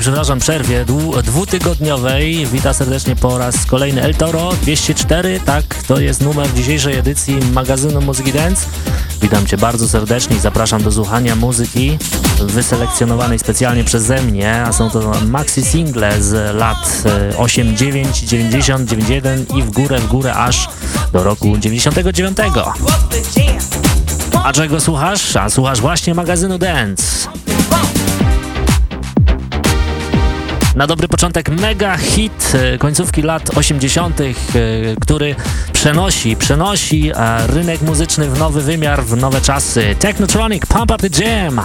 Przepraszam, przerwie dwutygodniowej. Witam serdecznie po raz kolejny El Toro 204, tak, to jest numer dzisiejszej edycji magazynu Muzyki Dance. Witam Cię bardzo serdecznie i zapraszam do słuchania muzyki wyselekcjonowanej specjalnie przeze mnie, a są to maxi single z lat 8, 9, 90, 91 i w górę, w górę aż do roku 99. A czego słuchasz? A słuchasz właśnie magazynu Dance. Na dobry początek mega hit e, końcówki lat 80., e, który przenosi, przenosi e, rynek muzyczny w nowy wymiar, w nowe czasy. Technotronic, Pump Up The Jam!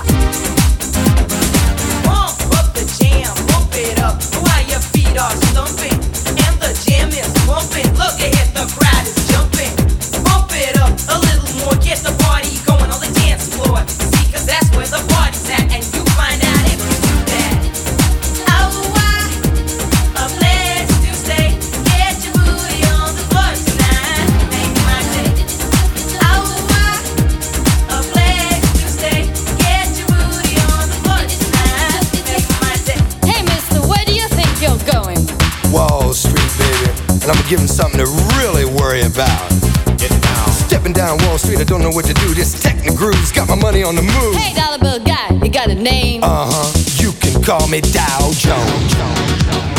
Give him something to really worry about. Down. Down Wall Street, I don't know what to do. This techno groove's got my money on the move. Hey, dollar bill guy, you got a name? Uh huh. You can call me Dow Jones.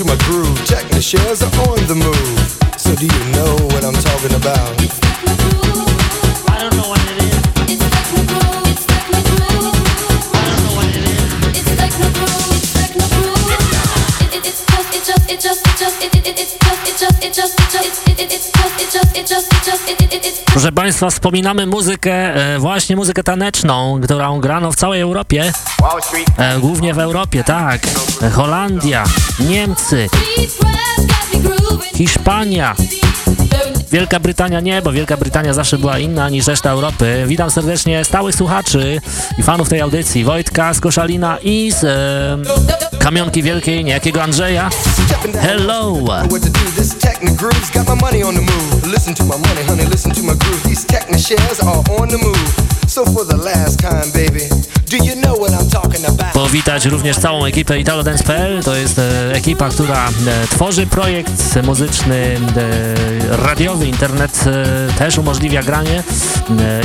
Honey, listen to my groove. Check the shares are on the move. Proszę Państwa, wspominamy muzykę, e, właśnie muzykę taneczną, którą grano w całej Europie. E, głównie w Europie, tak. Holandia, Niemcy. Hiszpania. Wielka Brytania nie, bo Wielka Brytania zawsze była inna niż reszta Europy. Witam serdecznie stałych słuchaczy i fanów tej audycji. Wojtka z Koszalina i z e, Kamionki Wielkiej, niejakiego Andrzeja. Hello! So Powitać również całą ekipę ItaloDance.pl. To jest e, ekipa, która e, tworzy projekt muzyczny, e, radiowy, internet też umożliwia granie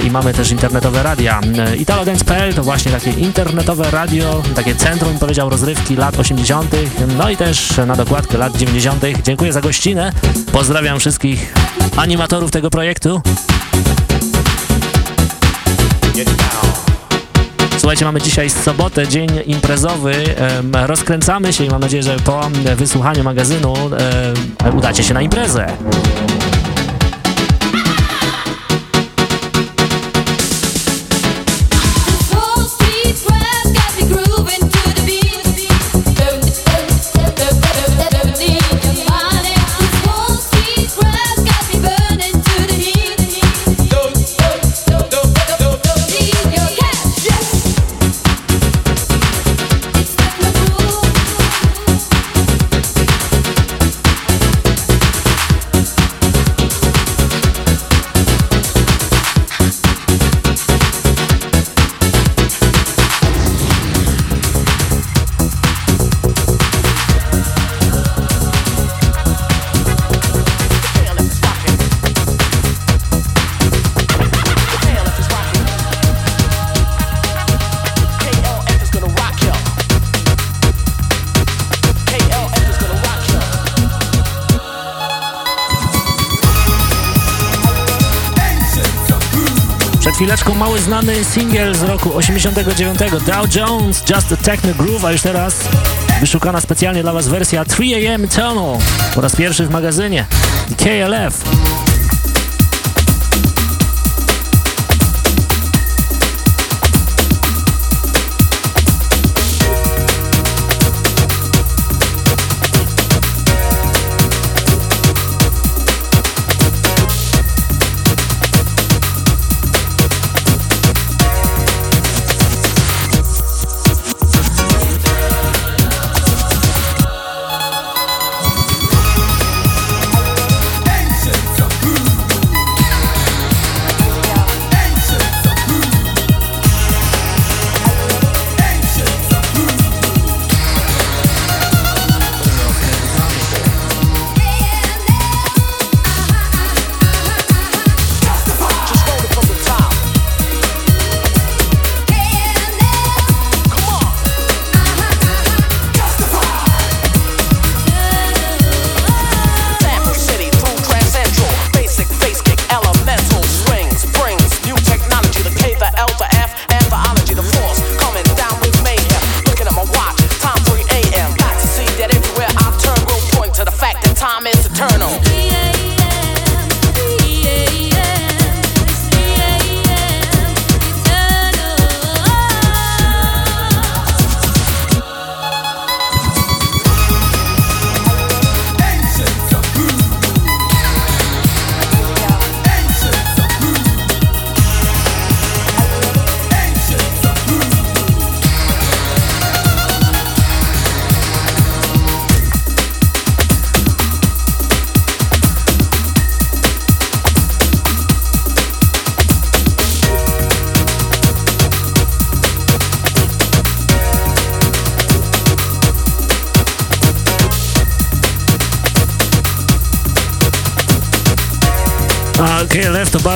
i mamy też internetowe radia. ItaloDance.pl to właśnie takie internetowe radio, takie centrum, powiedział, rozrywki lat 80., no i też na dokładkę lat 90. Dziękuję za gościnę. Pozdrawiam wszystkich animatorów tego projektu. Słuchajcie, mamy dzisiaj sobotę, dzień imprezowy. Rozkręcamy się i mam nadzieję, że po wysłuchaniu magazynu udacie się na imprezę. Mały znany singiel z roku 89 Dow Jones, Just a Techno Groove, a już teraz wyszukana specjalnie dla Was wersja 3AM Eternal po raz pierwszy w magazynie KLF.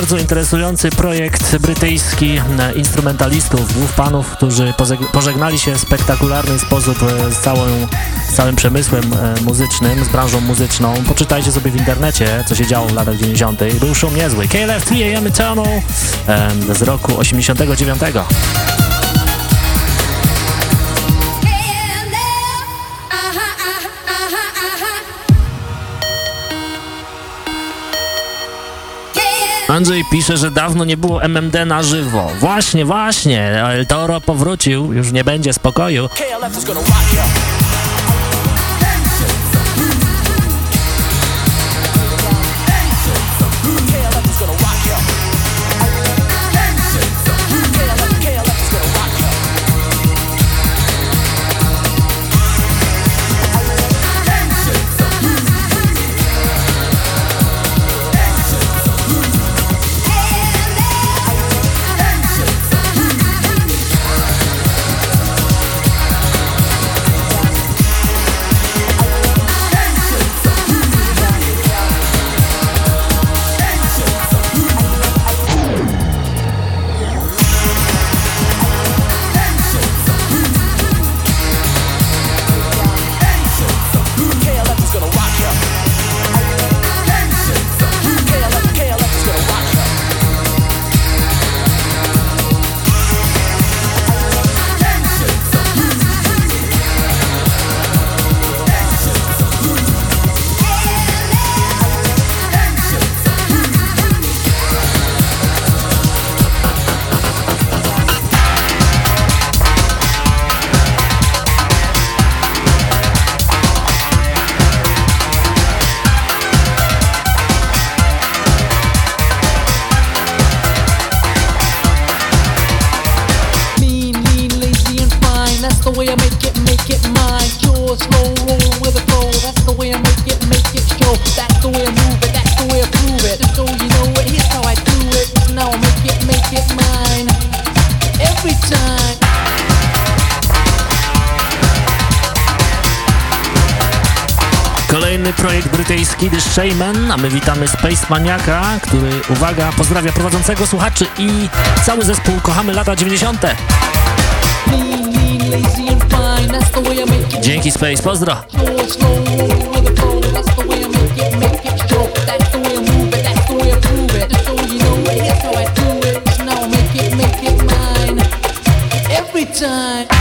Bardzo interesujący projekt brytyjski e, instrumentalistów, dwóch panów, którzy pożegnali się w spektakularny sposób e, z, całą, całym przemysłem e, muzycznym, z branżą muzyczną. Poczytajcie sobie w internecie, co się działo w latach 90. Był szum niezły. KLF 3AM Eternal z roku 89. Andrzej pisze, że dawno nie było MMD na żywo. Właśnie, właśnie, El Toro powrócił, już nie będzie spokoju. Brytyjski The Shaman, a my witamy Space Maniaka, który, uwaga, pozdrawia prowadzącego słuchaczy i cały zespół Kochamy lata 90. Dzięki Space, pozdro! troszeczkę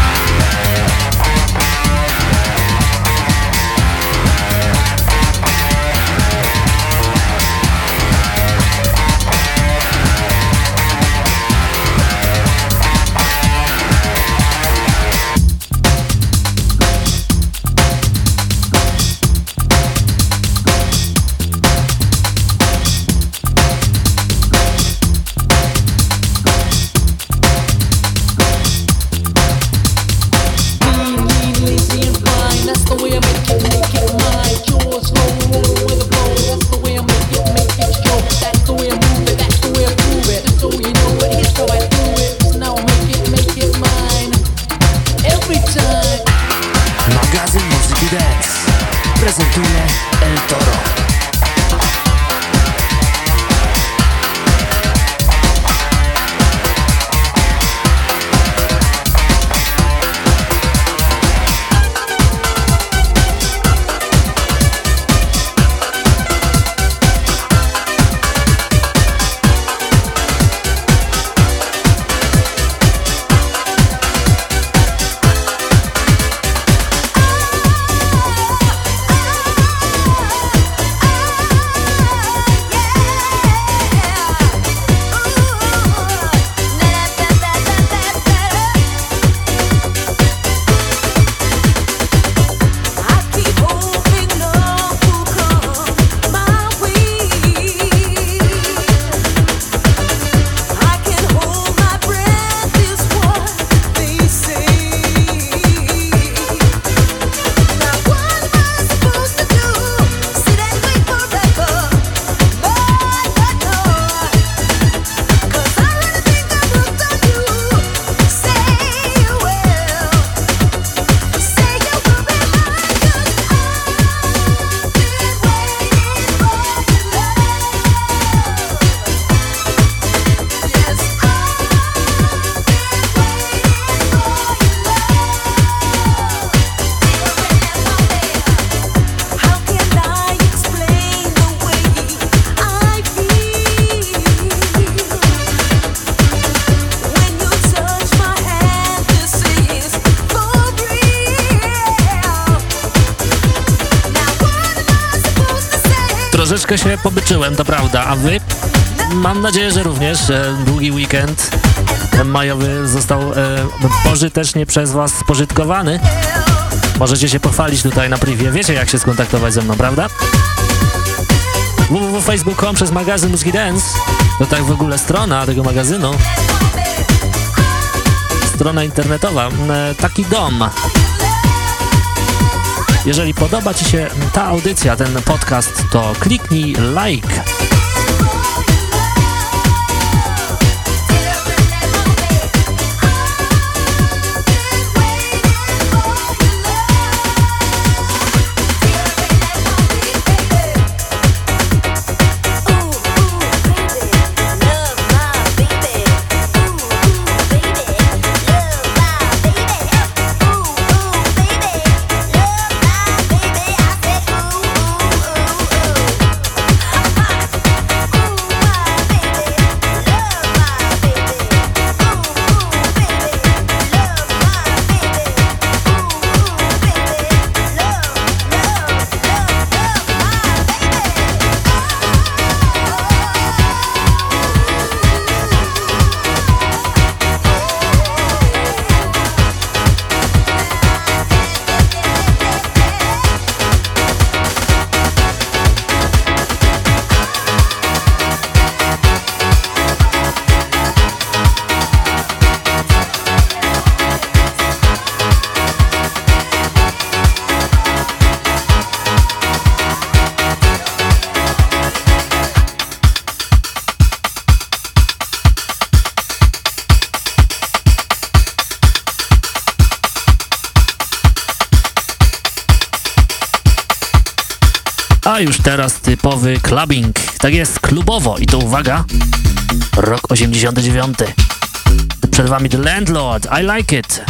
nadzieję, że również długi weekend majowy został e, pożytecznie przez was spożytkowany. Możecie się pochwalić tutaj na privie, wiecie jak się skontaktować ze mną, prawda? www.facebook.com przez magazyn Muski Dance. To tak w ogóle strona tego magazynu. Strona internetowa, e, taki dom. Jeżeli podoba Ci się ta audycja, ten podcast, to kliknij like już teraz typowy clubbing. Tak jest, klubowo i to uwaga, rok 89. Przed wami The Landlord, I Like It.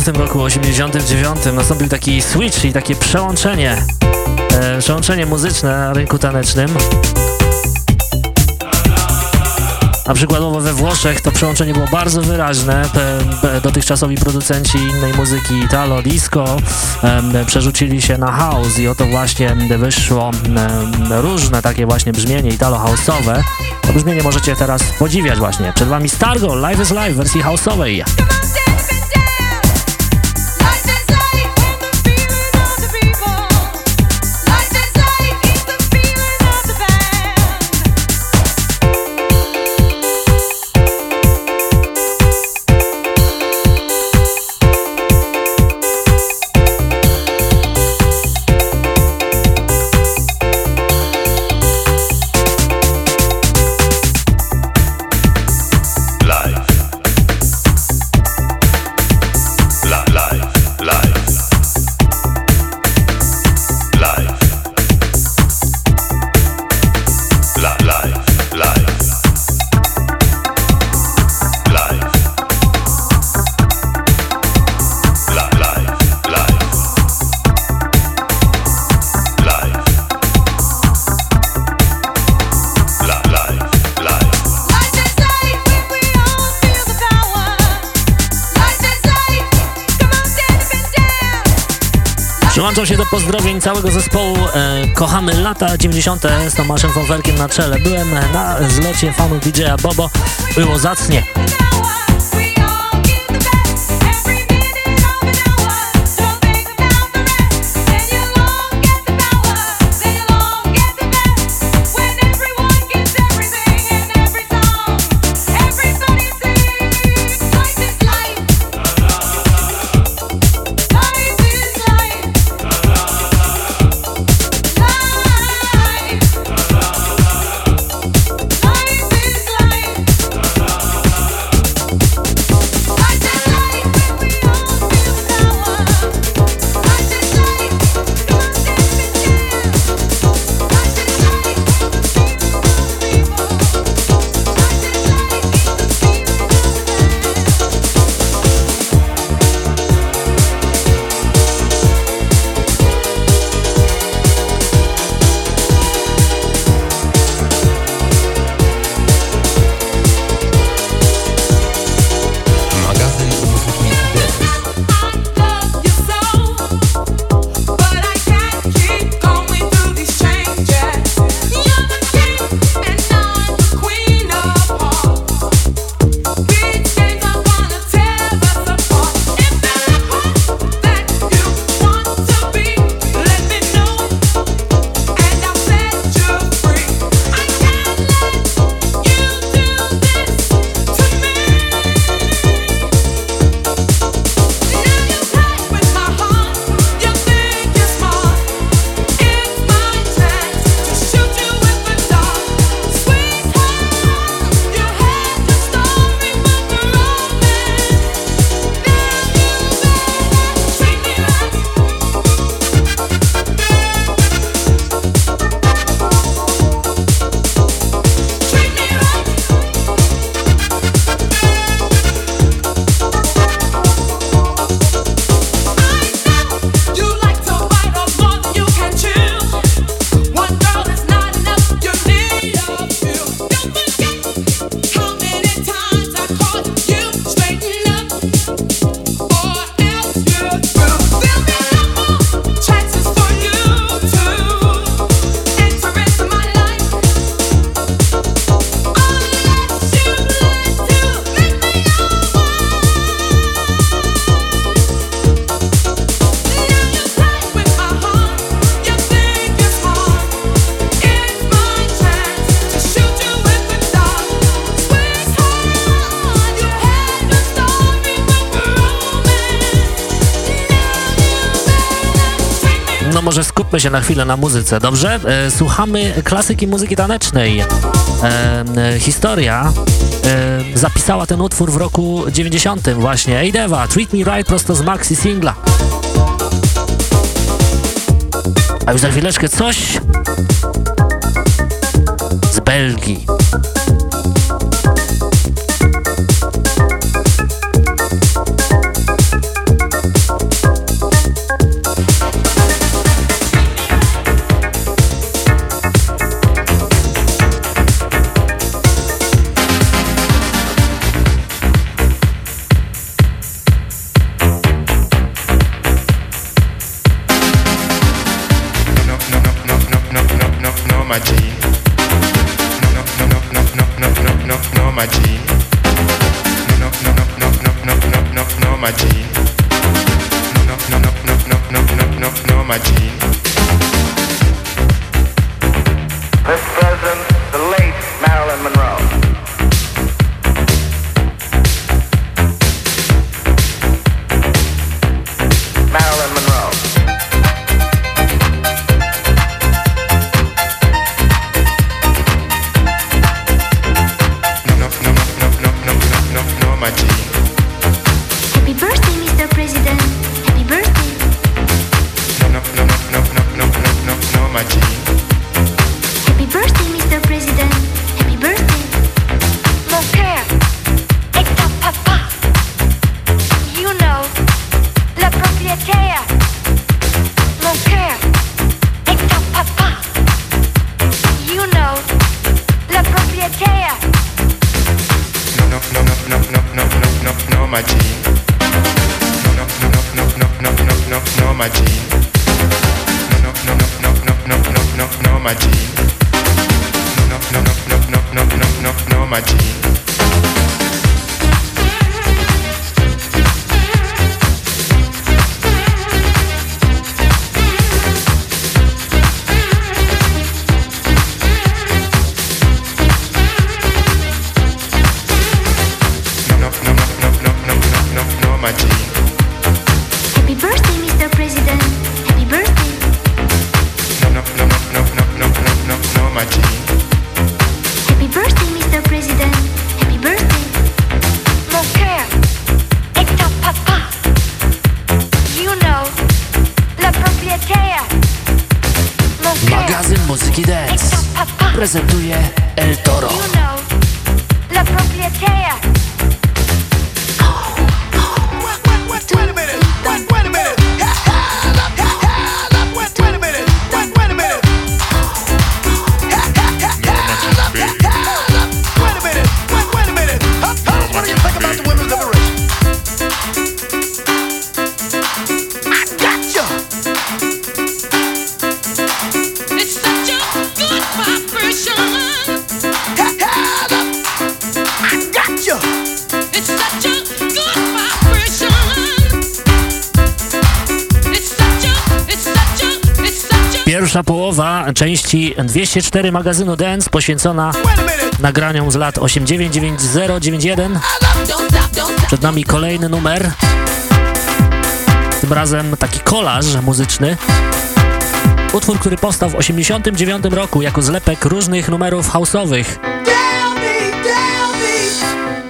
W tym roku 89 nastąpił taki switch i takie przełączenie, e, przełączenie muzyczne na rynku tanecznym. A przykładowo we Włoszech to przełączenie było bardzo wyraźne. Dotychczasowi producenci innej muzyki Italo Disco przerzucili się na house i oto właśnie wyszło różne takie właśnie brzmienie Italo house'owe. To brzmienie możecie teraz podziwiać właśnie. Przed wami Stargo, Live is Live w wersji house'owej. Pozdrowień całego zespołu e, Kochamy lata 90. z Tomaszem Fonferkiem na czele. Byłem na zlocie fanów DJ-a Bobo. Było zacnie. Skupmy się na chwilę na muzyce, dobrze? E, słuchamy klasyki muzyki tanecznej. E, e, historia zapisała ten utwór w roku 90 właśnie. Ej Deva, Treat Me Right prosto z maxi singla. A już za chwileczkę coś z Belgii. No G. No, no, no, no, no, no, no, no, no, my G. No, no, no, no, no, no, no, no, no, my G. No, no, no, no, no, no, no, no, no. Części 204 magazynu Dance poświęcona nagraniom z lat 899091. Przed nami kolejny numer. Tym razem taki kolaż muzyczny. Utwór, który powstał w 89 roku jako zlepek różnych numerów house'owych.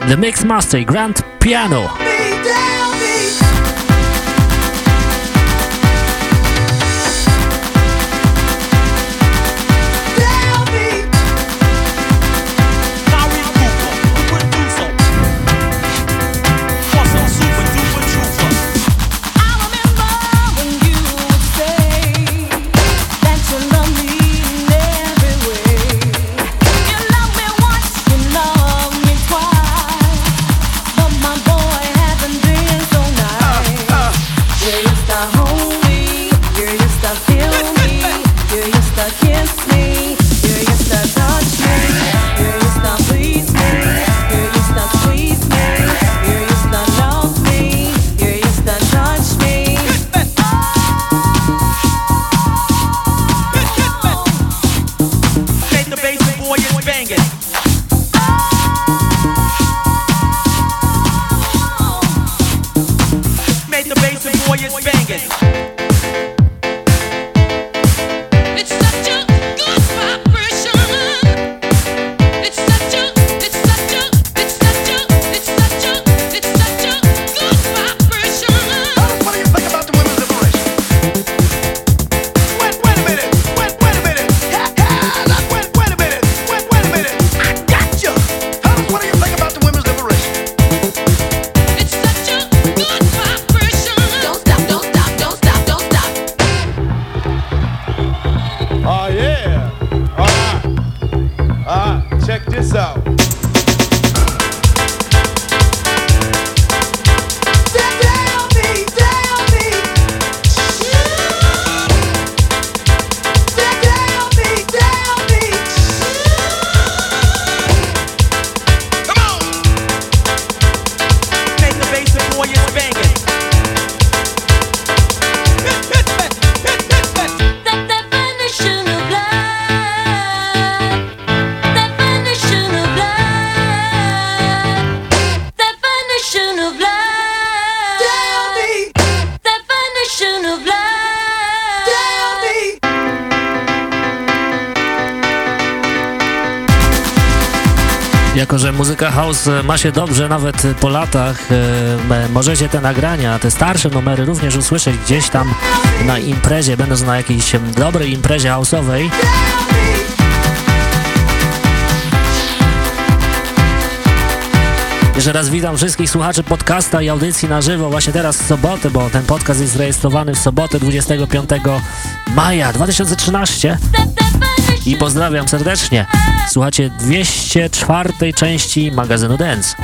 The Mix Master Grand Piano. Jako, że muzyka house ma się dobrze nawet po latach, e, możecie te nagrania, te starsze numery również usłyszeć gdzieś tam na imprezie, będąc na jakiejś dobrej imprezie house'owej. Jeszcze raz witam wszystkich słuchaczy podcasta i audycji na żywo właśnie teraz w sobotę, bo ten podcast jest zarejestrowany w sobotę 25 maja 2013 i pozdrawiam serdecznie. Słuchacie 204 części magazynu Dance.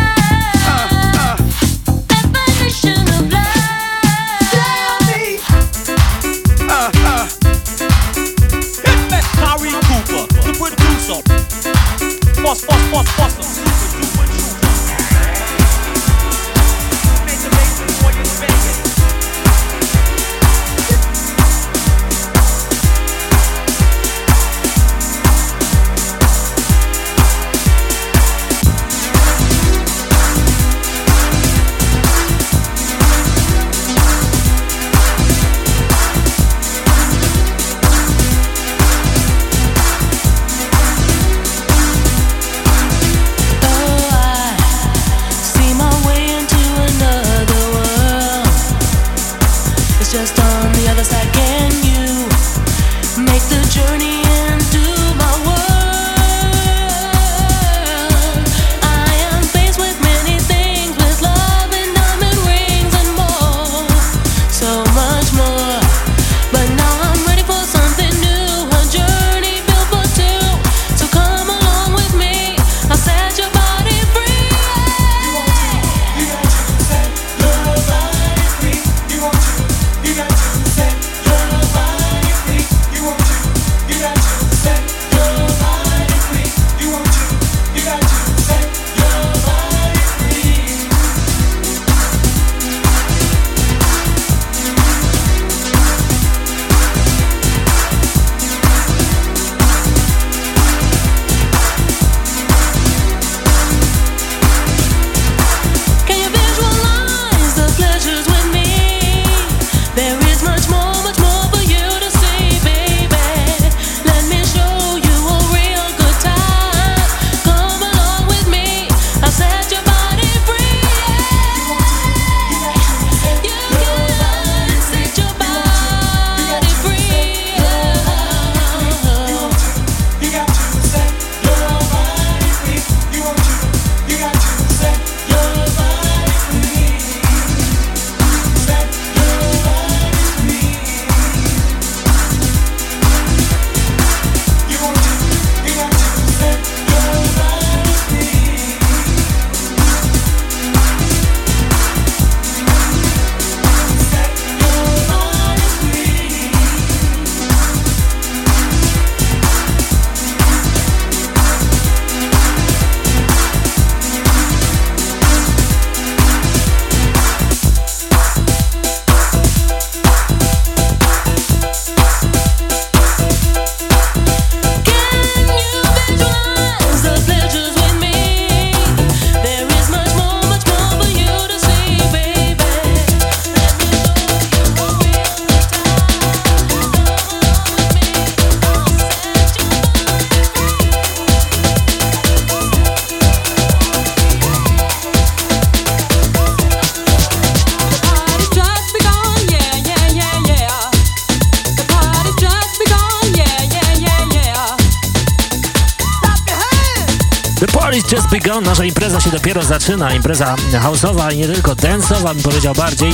Nasza impreza się dopiero zaczyna, impreza house'owa i nie tylko dance'owa, bym powiedział bardziej.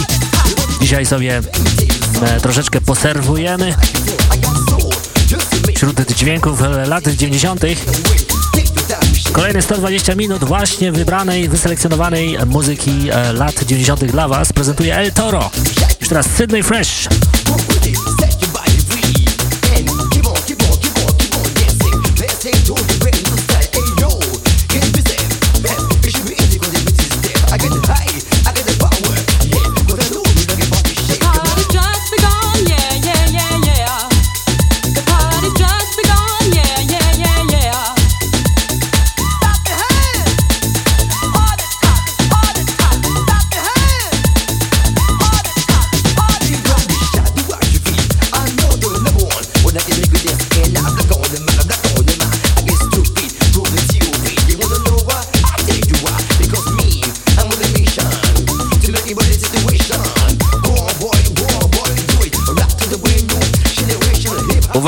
Dzisiaj sobie e, troszeczkę poserwujemy dźwięków lat 90. Kolejne 120 minut właśnie wybranej, wyselekcjonowanej muzyki lat 90. dla Was prezentuje El Toro. Już teraz Sydney Fresh.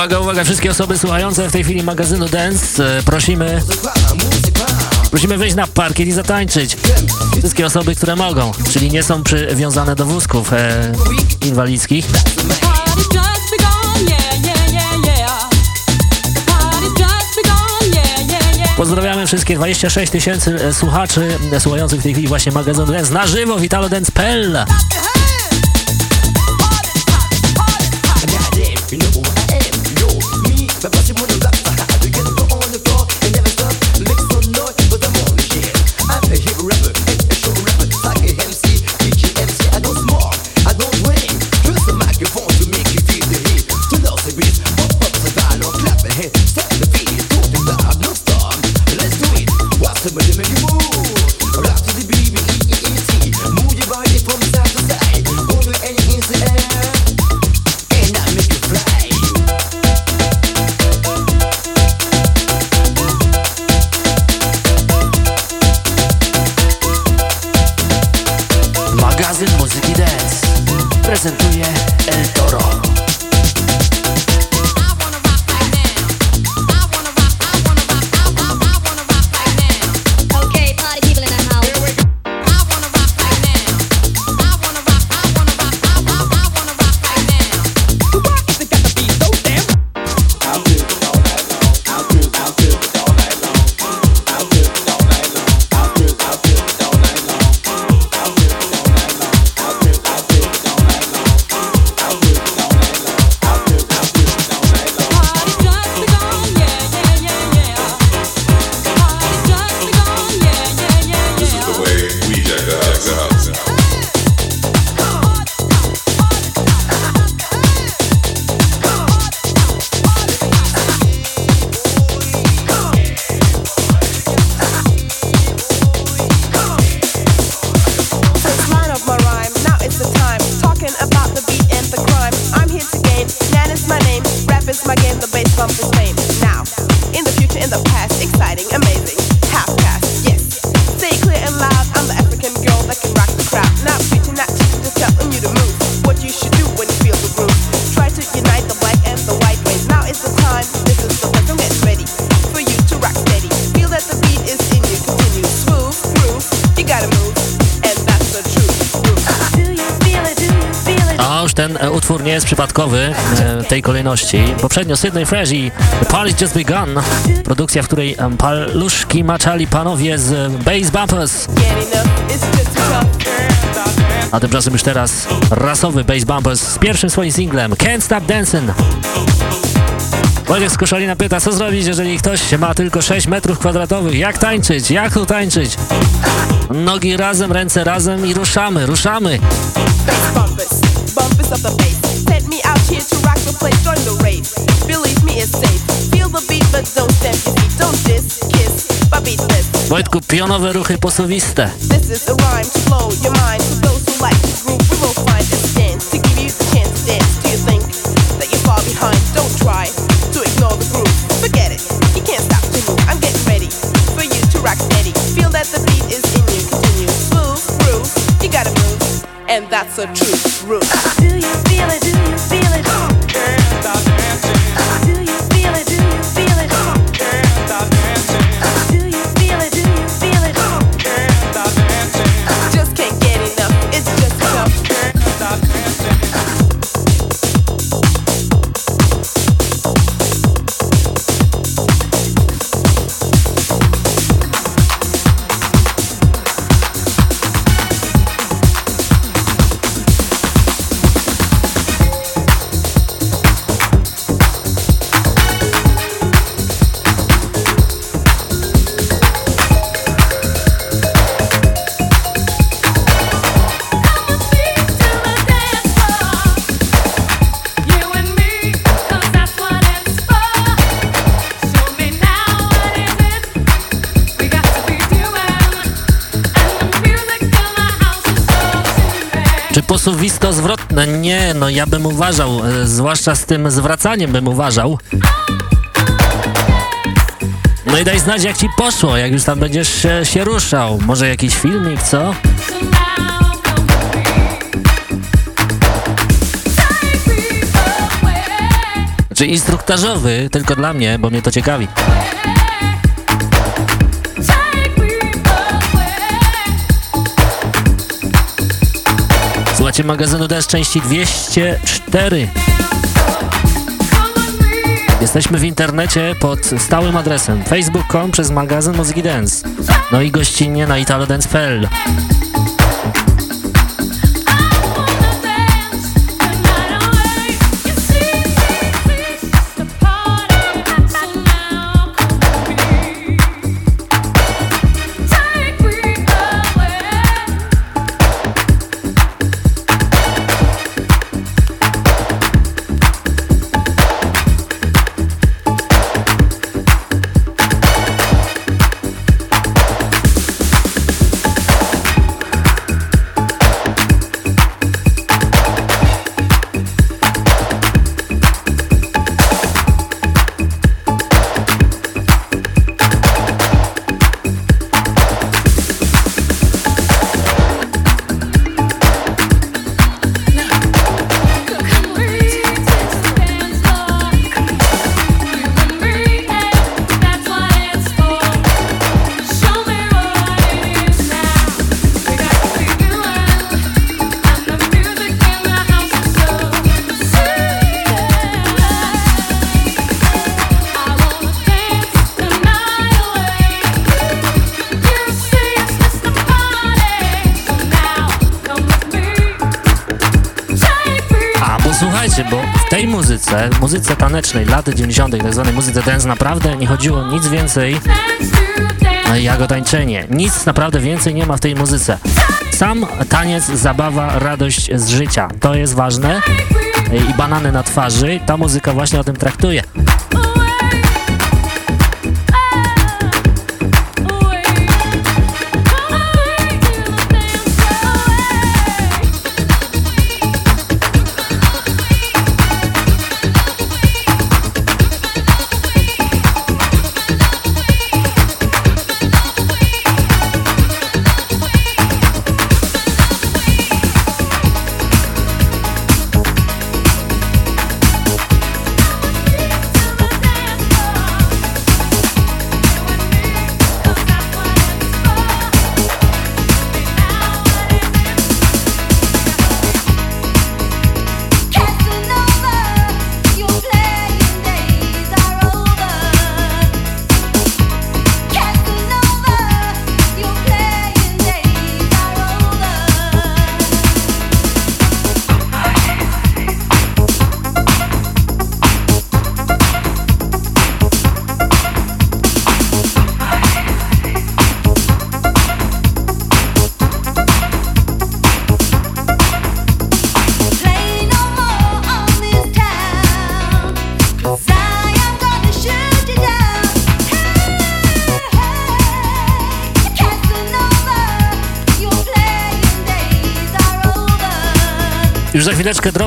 Uwaga, uwaga, wszystkie osoby słuchające w tej chwili magazynu Dance, e, prosimy, prosimy wejść na parkiet i zatańczyć. Wszystkie osoby, które mogą, czyli nie są przywiązane do wózków e, inwalidzkich. Pozdrawiamy wszystkie 26 tysięcy e, słuchaczy e, słuchających w tej chwili właśnie magazynu Dance na żywo, witalodance.pl jest przypadkowy e, tej kolejności. Poprzednio Sydney Fresh i Party's Just Begun, produkcja, w której paluszki maczali panowie z Bass Bumpers. A tymczasem już teraz rasowy Bass Bumpers z pierwszym swoim singlem Can't Stop Dancing. Wojciech z Koszalina pyta, co zrobić, jeżeli ktoś ma tylko 6 metrów kwadratowych? Jak tańczyć? Jak tu tańczyć? Nogi razem, ręce razem i ruszamy, ruszamy. Bumpers, bumpers here to rock the place, join the rave. Believe me, it's safe. Feel the beat, but don't stamp your feet. Don't diss, kiss, but beat this. Wojtku, pionowe ruchy posuwiste. This is a rhyme to blow your mind. For those who like to groove, we will find a dance to give you the chance to dance. Do you think that you're far behind? Don't try to ignore the groove. Forget it, you can't stop to move. I'm getting ready for you to rock steady. Feel that the beat is in you. Continue, smooth, groove. You gotta move, and that's a true groove. Do you feel it? Przewrotne. Nie, no ja bym uważał, e, zwłaszcza z tym zwracaniem bym uważał. No i daj znać jak ci poszło, jak już tam będziesz się, się ruszał. Może jakiś filmik, co? Czy instruktażowy, tylko dla mnie, bo mnie to ciekawi. Słuchajcie magazynu DS części 204. Jesteśmy w internecie pod stałym adresem facebook.com przez magazyn Muzyki Dance. No i gościnnie na italodance.pl. muzyce tanecznej lat 90., tak zwanej muzyce dance, naprawdę nie chodziło nic więcej jak o tańczenie. Nic naprawdę więcej nie ma w tej muzyce. Sam taniec, zabawa, radość z życia. To jest ważne. I banany na twarzy. Ta muzyka właśnie o tym traktuje.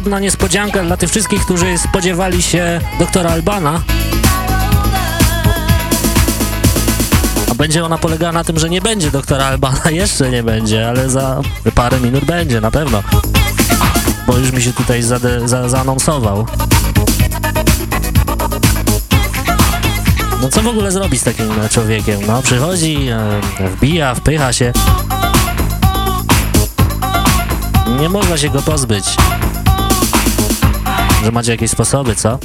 Drobna niespodzianka dla tych wszystkich, którzy spodziewali się doktora Albana. A będzie ona polegała na tym, że nie będzie doktora Albana, jeszcze nie będzie, ale za parę minut będzie, na pewno. Bo już mi się tutaj zade, za, zaanonsował. No co w ogóle zrobić z takim człowiekiem? No przychodzi, e, wbija, wpycha się. Nie można się go pozbyć. Że macie jakieś sposoby, co?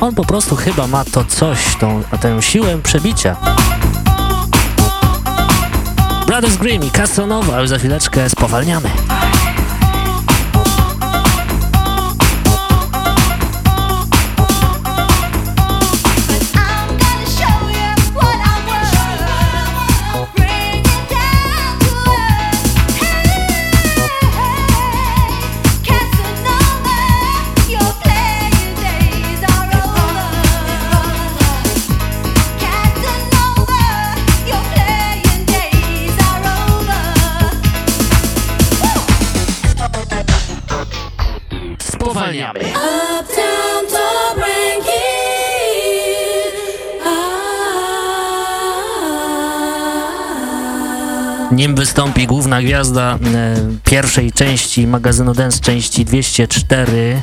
On po prostu chyba ma to coś, tą, tę siłę przebicia. Brothers Grimm i już za chwileczkę spowalniamy. nim wystąpi główna gwiazda e, pierwszej części magazynu Dance, części 204.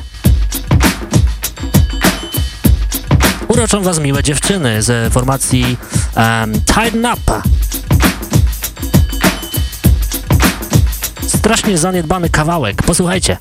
Uroczą Was miłe dziewczyny z formacji um, Tighten Up. Strasznie zaniedbany kawałek, posłuchajcie.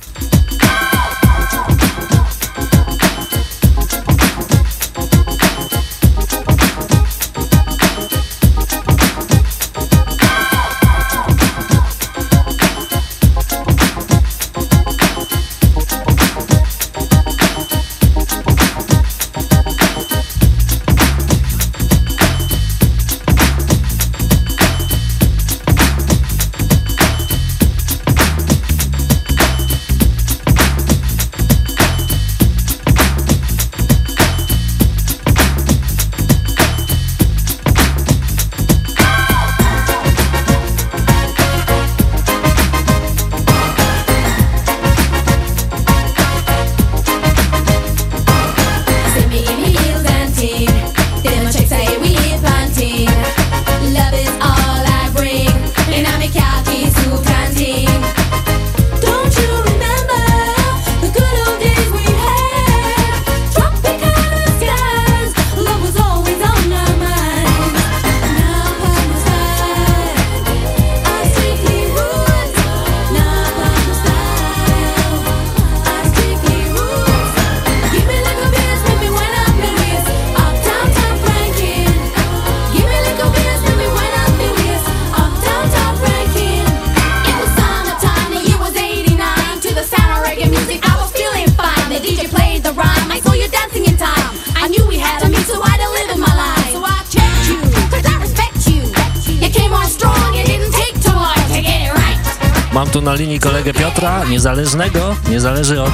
niezależnego, nie zależy od...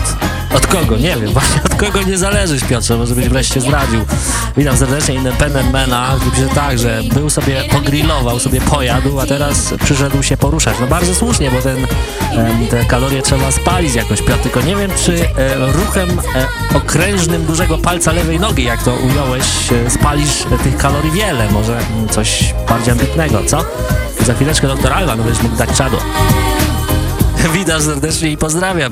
Od kogo? Nie wiem, właśnie od kogo nie zależysz, Piotrze, może byś wreszcie zdradził. Witam serdecznie Independementmana, który pisze tak, że był sobie, pogrillował sobie, pojadł, a teraz przyszedł się poruszać. No bardzo słusznie, bo ten, te kalorie trzeba spalić jakoś, Piotr, tylko nie wiem, czy e, ruchem e, okrężnym dużego palca lewej nogi, jak to ująłeś, e, spalisz tych kalorii wiele, może mm, coś bardziej ambitnego, co? Za chwileczkę doktor Alban, no będziesz mógł tak czadło. Witam serdecznie i pozdrawiam.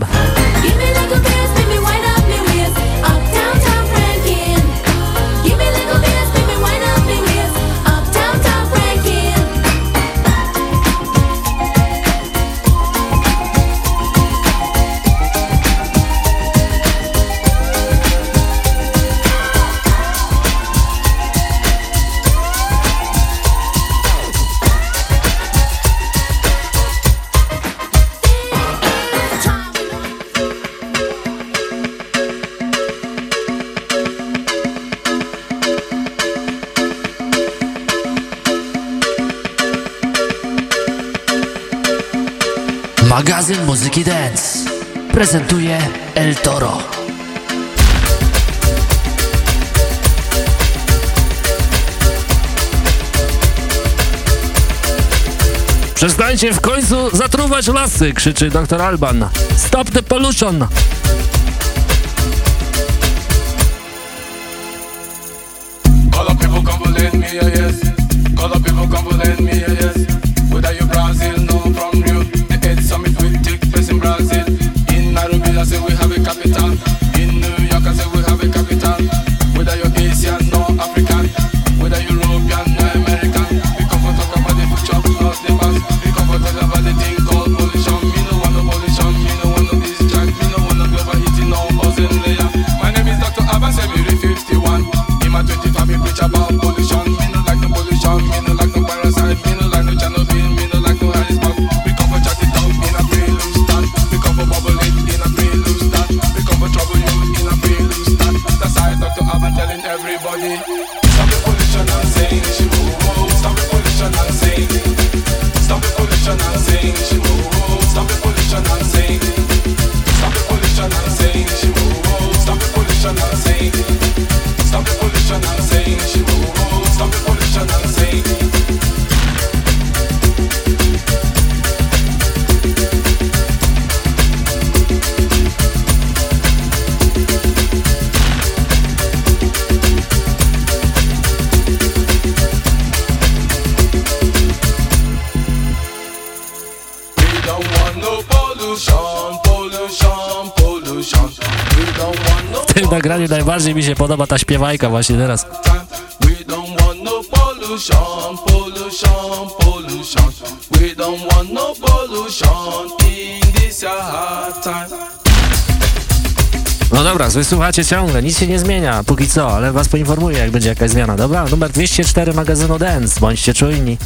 magazyn muzyki dance prezentuje El Toro. Przestańcie w końcu zatruwać lasy, krzyczy dr Alban. Stop the pollution! najbardziej mi się podoba ta śpiewajka właśnie teraz. No pollution, pollution, pollution. We don't want no pollution in this hard time. No dobra, wysłuchacie ciągle, nic się nie zmienia, póki co, ale was poinformuję, jak będzie jakaś zmiana, dobra? Numer 204 magazynu Dance, bądźcie czujni.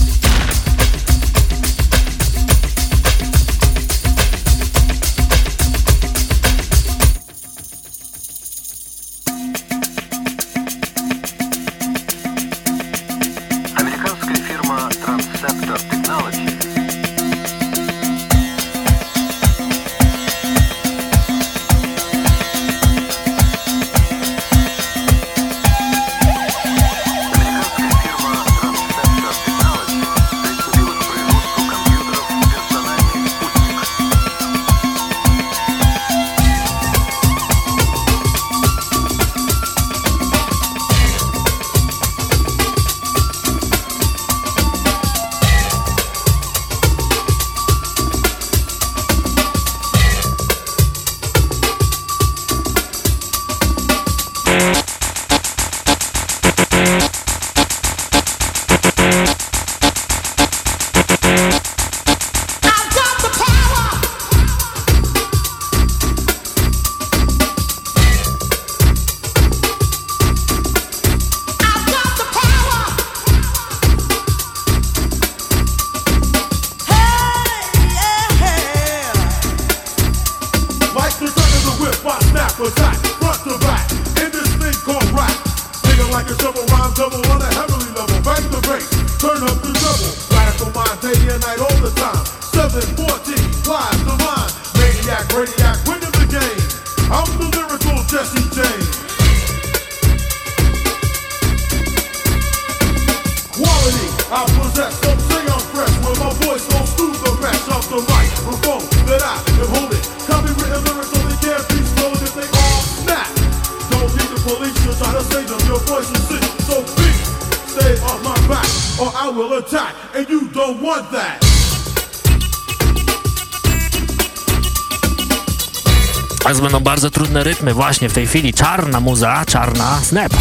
w tej chwili czarna muza, czarna Snap.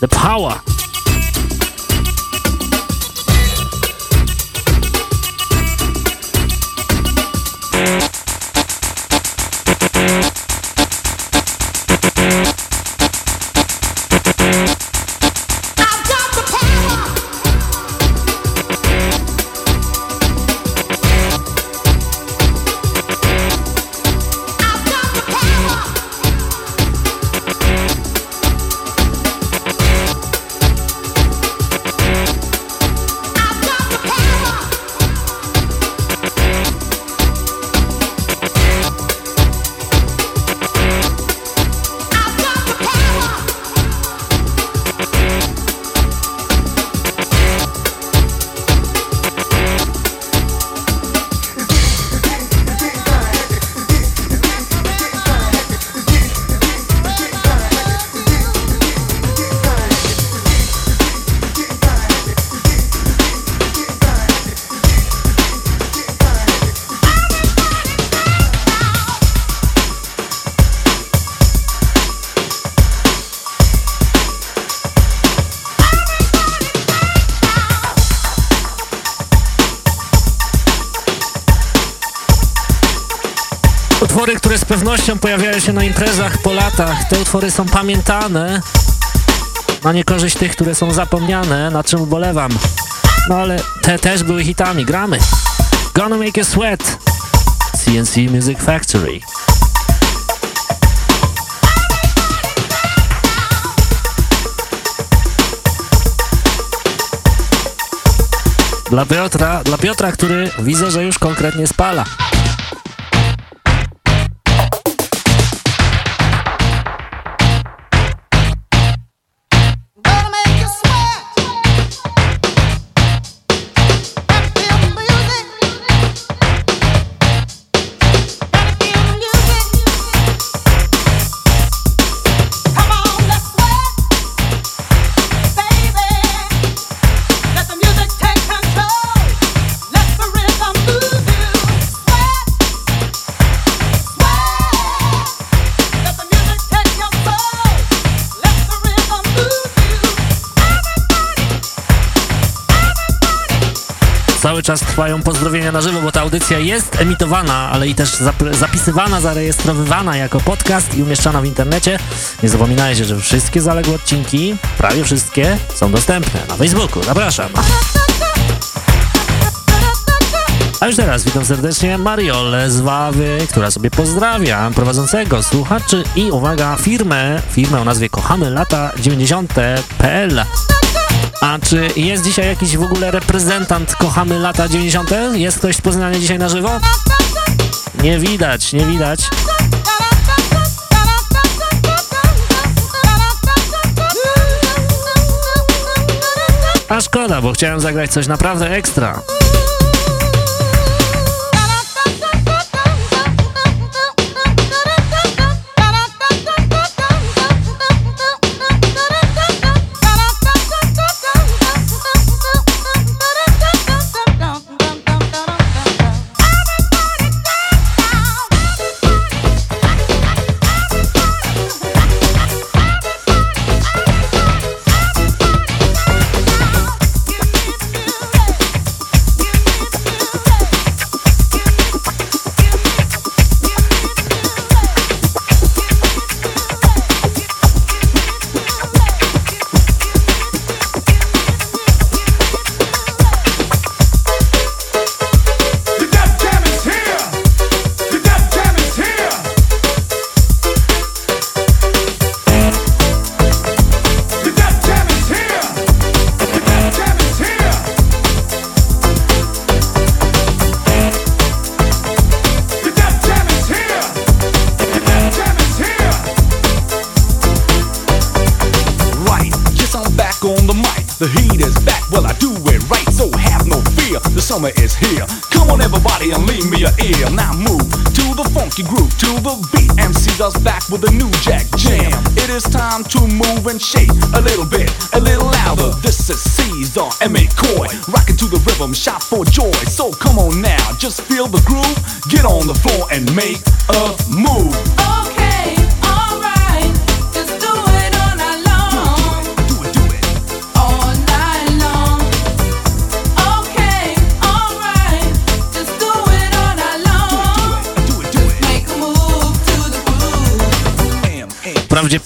The Power. przyjemnością pojawiają się na imprezach po latach. Te utwory są pamiętane, na niekorzyść tych, które są zapomniane, na czym ubolewam. No ale te też były hitami, gramy. Gonna Make a Sweat, CNC Music Factory. Dla Piotra, dla Piotra, który widzę, że już konkretnie spala. Czas trwają pozdrowienia na żywo, bo ta audycja jest emitowana, ale i też zap- zapisywana, zarejestrowywana jako podcast i umieszczana w internecie. Nie zapominajcie, że wszystkie zaległe odcinki, prawie wszystkie, są dostępne na Facebooku. Zapraszam. A już teraz witam serdecznie Mariolę z Wawy, która sobie pozdrawia prowadzącego słuchaczy i uwaga, firmę, firmę o nazwie Kochamy Lata 90.pl. A czy jest dzisiaj jakiś w ogóle reprezentant Kochamy Lata 90? Jest ktoś z Poznania dzisiaj na żywo? Nie widać, nie widać. A szkoda, bo chciałem zagrać coś naprawdę ekstra. Just feel the groove. Get on the floor and make a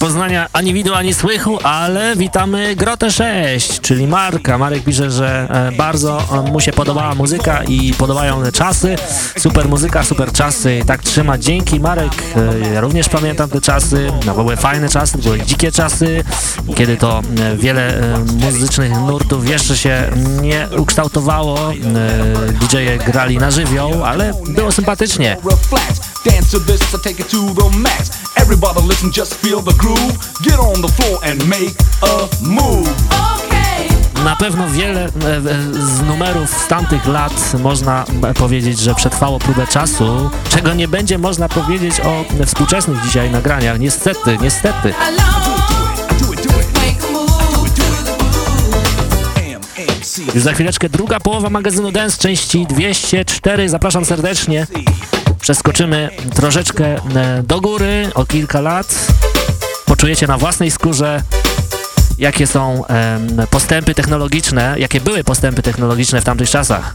Poznania ani widu, ani słychu, ale witamy Grotę 6, czyli Marka. Marek pisze, że e, bardzo e, mu się podobała muzyka i podobają czasy. Super muzyka, super czasy. Tak trzyma. Dzięki Marek. E, Ja również pamiętam te czasy. No, były fajne czasy, były dzikie czasy, kiedy to wiele muzycznych nurtów jeszcze się nie ukształtowało. DJ-e grali na żywioł, ale było sympatycznie. Dance to this, I take it to the max. Everybody listen, just feel the groove. Get on the floor and make a move. Okay, Na pewno wiele e, e, z numerów z tamtych lat można e, powiedzieć, że przetrwało próbę czasu, czego nie będzie można powiedzieć o współczesnych dzisiaj nagraniach. Niestety, niestety. Już za chwileczkę druga połowa magazynu Dance, części 204. Zapraszam serdecznie. Przeskoczymy troszeczkę e, do góry o kilka lat. Poczujecie na własnej skórze, jakie są postępy technologiczne, jakie były postępy technologiczne w tamtych czasach.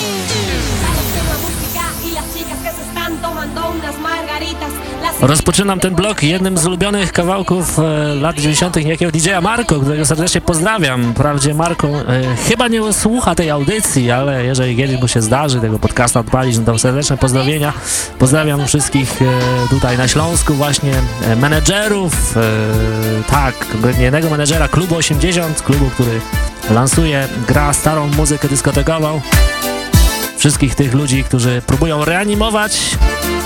Rozpoczynam ten blok jednym z ulubionych kawałków e, lat 90. niejakiego DJ-a Marko, którego serdecznie pozdrawiam. Wprawdzie Marko e, chyba nie słucha tej audycji, ale jeżeli kiedyś mu się zdarzy tego podcasta odpalić, no to serdeczne pozdrowienia. Pozdrawiam wszystkich e, tutaj na Śląsku właśnie e, menedżerów, e, tak, jednego menedżera Klubu 80, klubu, który lansuje, gra starą muzykę dyskotekową. wszystkich tych ludzi, którzy próbują reanimować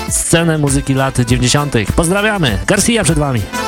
scenę muzyki lat 90. Pozdrawiamy! Garcia przed Wami.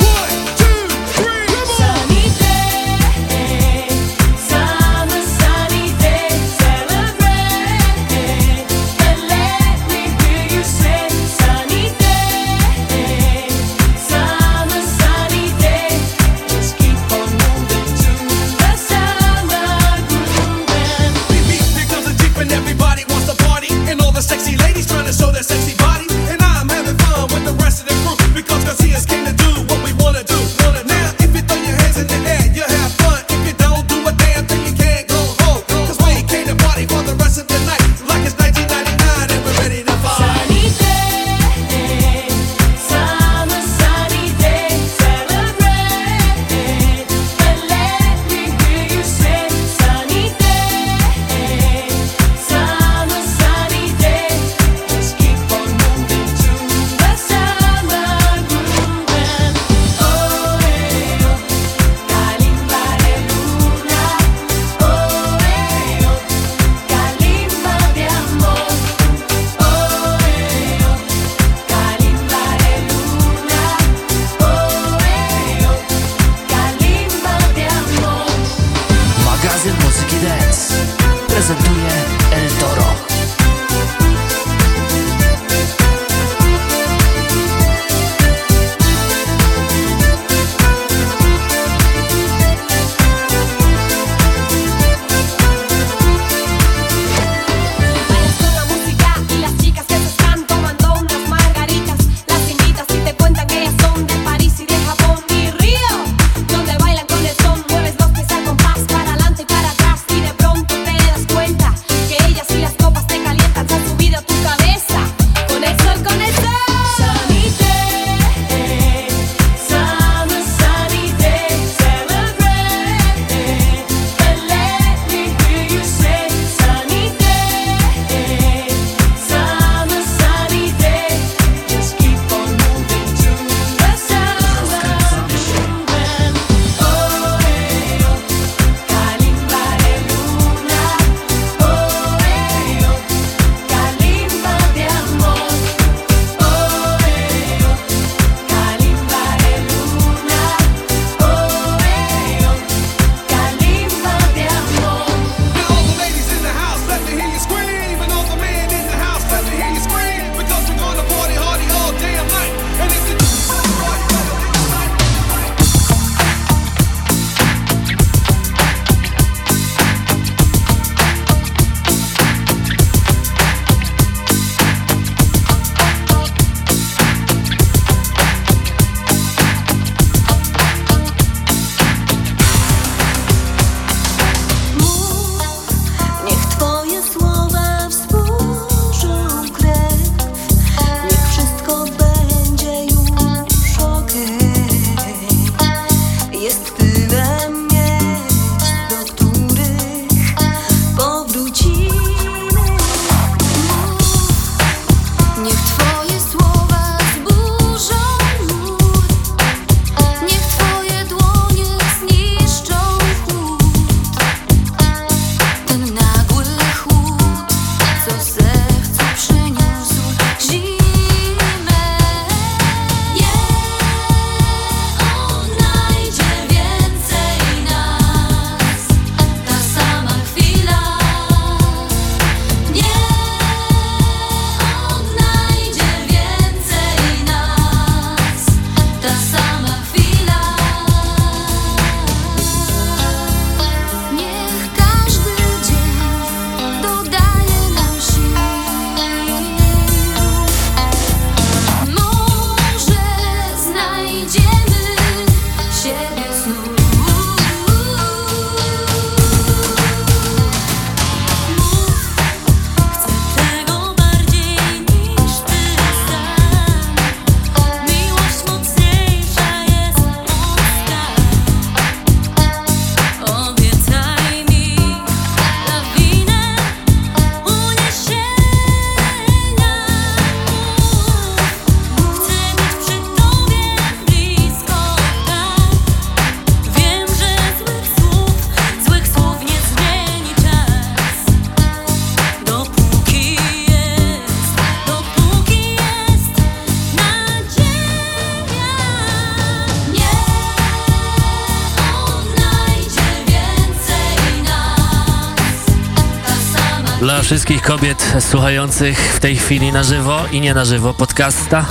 Wszystkich kobiet słuchających w tej chwili na żywo i nie na żywo podcasta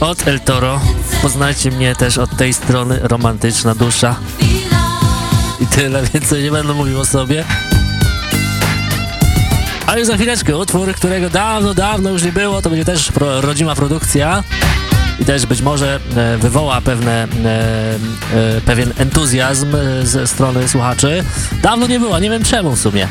od El Toro. Poznajcie mnie też od tej strony, romantyczna dusza. I tyle, więcej nie będę mówił o sobie. A już za chwileczkę utwór, którego dawno, dawno już nie było, to będzie też pro, rodzima produkcja i też być może e, wywoła pewne, e, e, pewien entuzjazm ze strony słuchaczy. Dawno nie było, nie wiem czemu w sumie.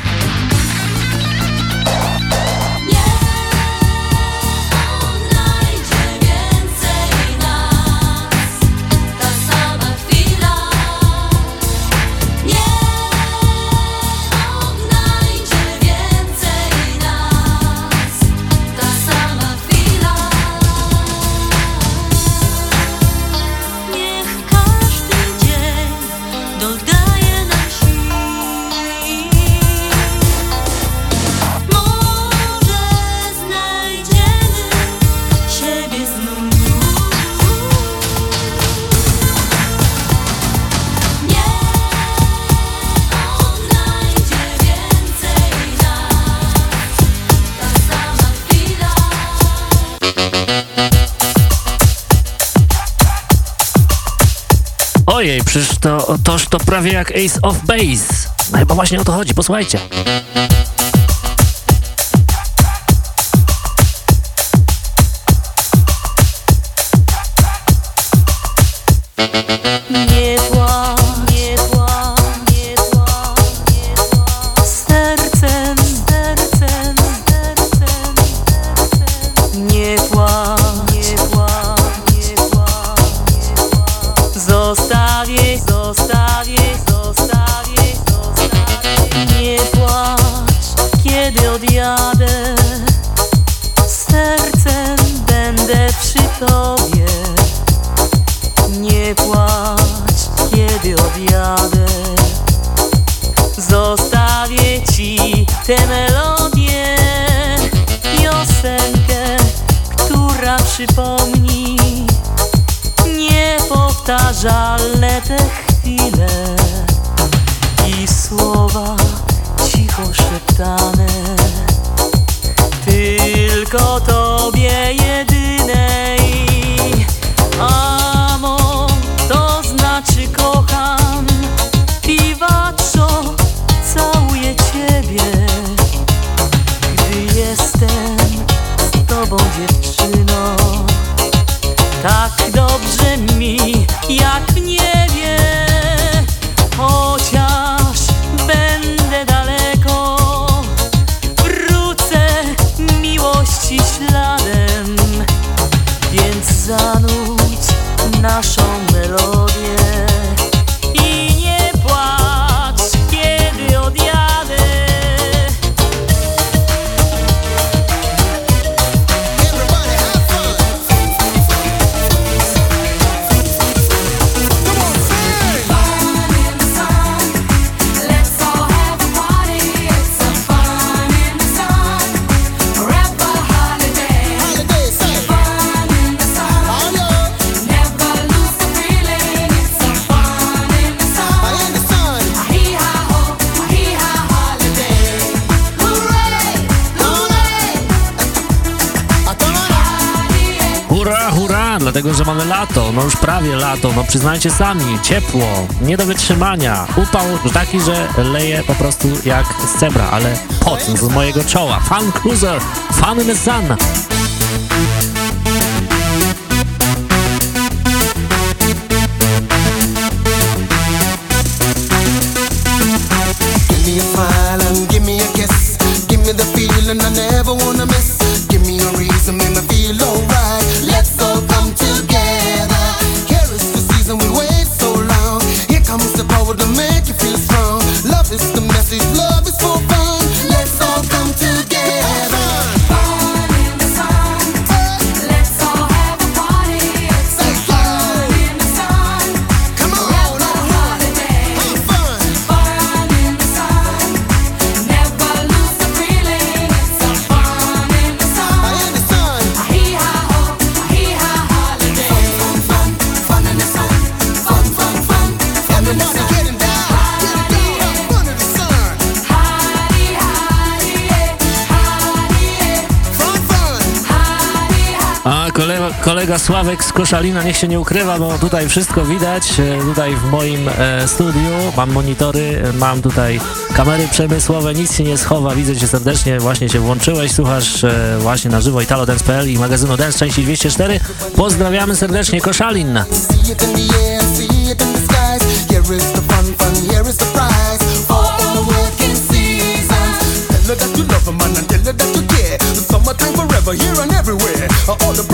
Przecież to, toż to prawie jak Ace of Base. No chyba właśnie o to chodzi, posłuchajcie. Niepowtarzalne te chwile i słowa cicho szeptane. Tylko tobie jedynej Amo, lato, no już prawie lato, no przyznajcie sami, ciepło, nie do wytrzymania, upał taki, że leje po prostu jak z cebra, ale pot z mojego czoła, Fun Cruiser, Fun in. Sławek z Koszalina, niech się nie ukrywa, bo tutaj wszystko widać, e, tutaj w moim e, studiu, mam monitory, e, mam tutaj kamery przemysłowe, nic się nie schowa, widzę Cię serdecznie, właśnie się włączyłeś, słuchasz e, właśnie na żywo italodance.pl i magazynu Dance części 204, pozdrawiamy serdecznie Koszalin! Here and everywhere. All the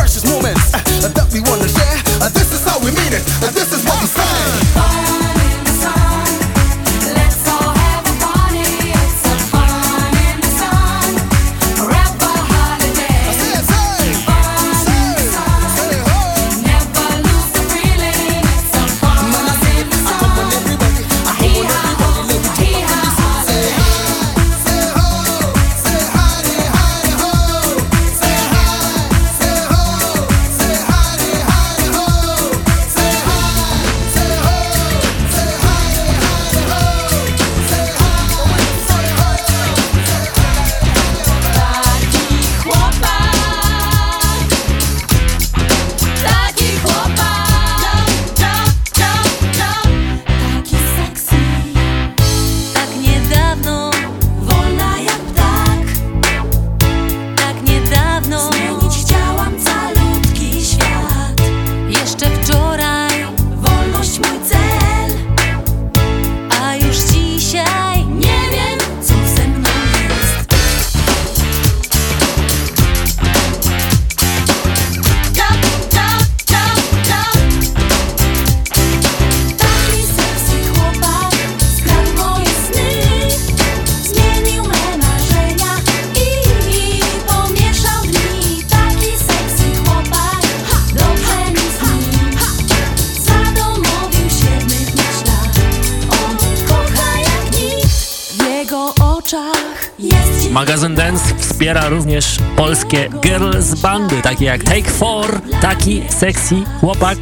wszystkie girls bandy, takie jak Take Four, taki sexy chłopak.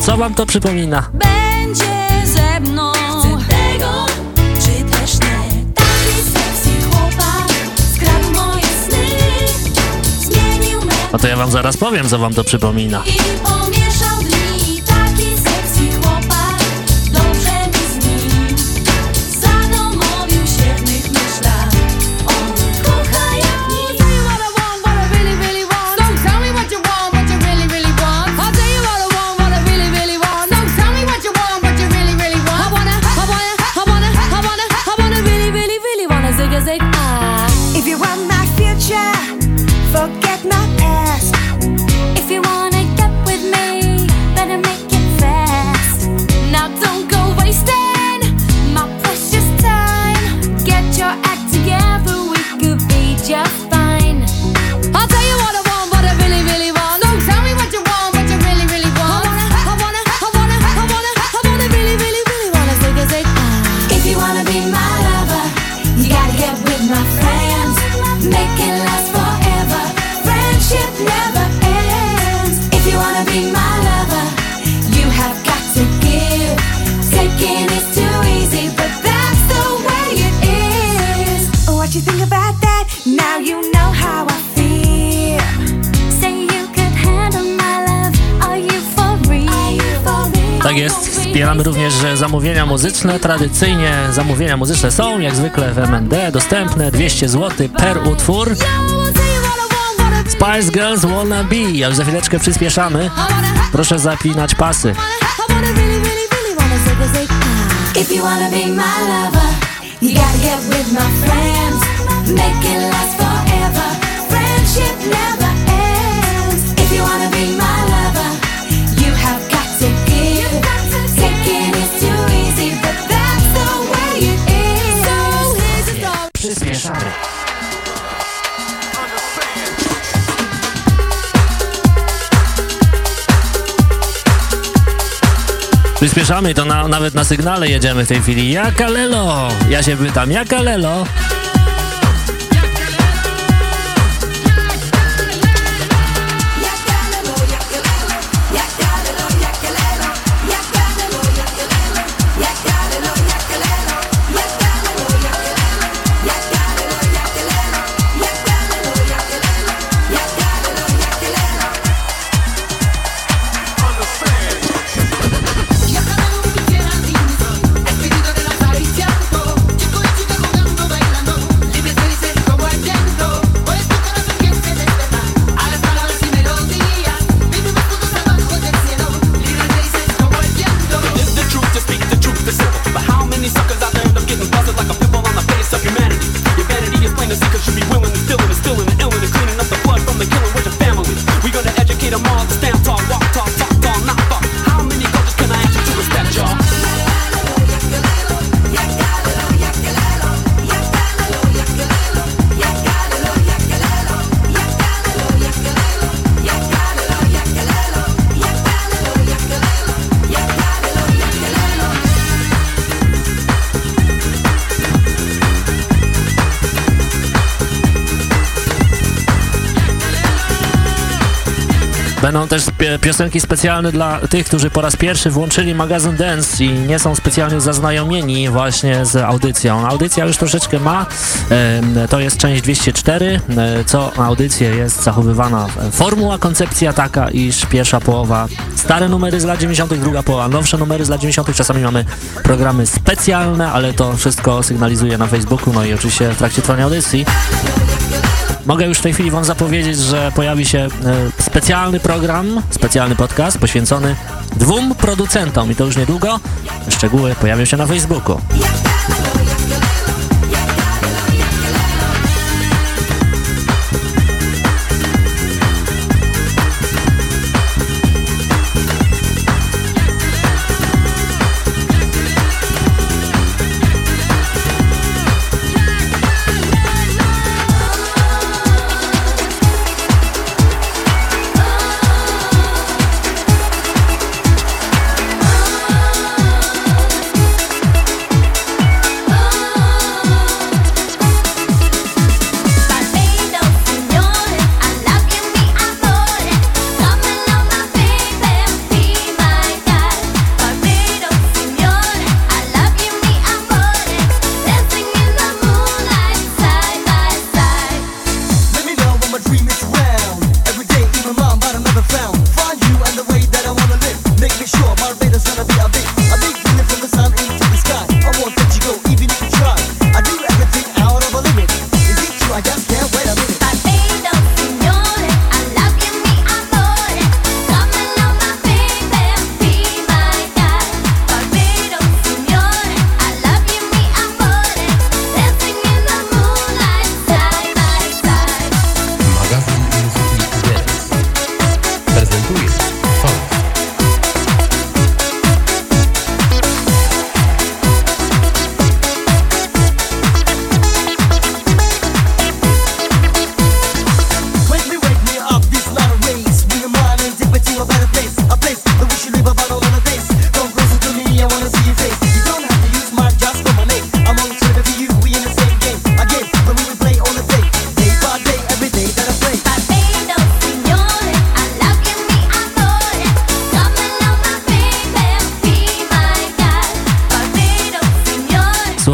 Co wam to przypomina? Będzie ze mną. No to ja wam zaraz powiem, co wam to przypomina. Przypominamy również, że zamówienia muzyczne, tradycyjnie zamówienia muzyczne są jak zwykle w MND dostępne 200 zł per utwór. Spice Girls Wanna Be, a już za chwileczkę przyspieszamy. Proszę zapinać pasy. If you wanna be my lover, you gotta get with my friends, make it last przyspieszamy, to na, nawet na sygnale jedziemy w tej chwili. Jaka lelo? Ja się pytam, jaka lelo? Piosenki specjalne dla tych, którzy po raz pierwszy włączyli magazyn Dance i nie są specjalnie zaznajomieni właśnie z audycją. Audycja już troszeczkę ma, to jest część 204, e, co audycję jest zachowywana formuła, koncepcja taka, iż pierwsza połowa stare numery z lat 90., druga połowa nowsze numery z lat 90., czasami mamy programy specjalne, ale to wszystko sygnalizuje na Facebooku, no i oczywiście w trakcie trwania audycji. Mogę już w tej chwili Wam zapowiedzieć, że pojawi się e, specjalny program, specjalny podcast poświęcony dwóm producentom i to już niedługo. Szczegóły pojawią się na Facebooku.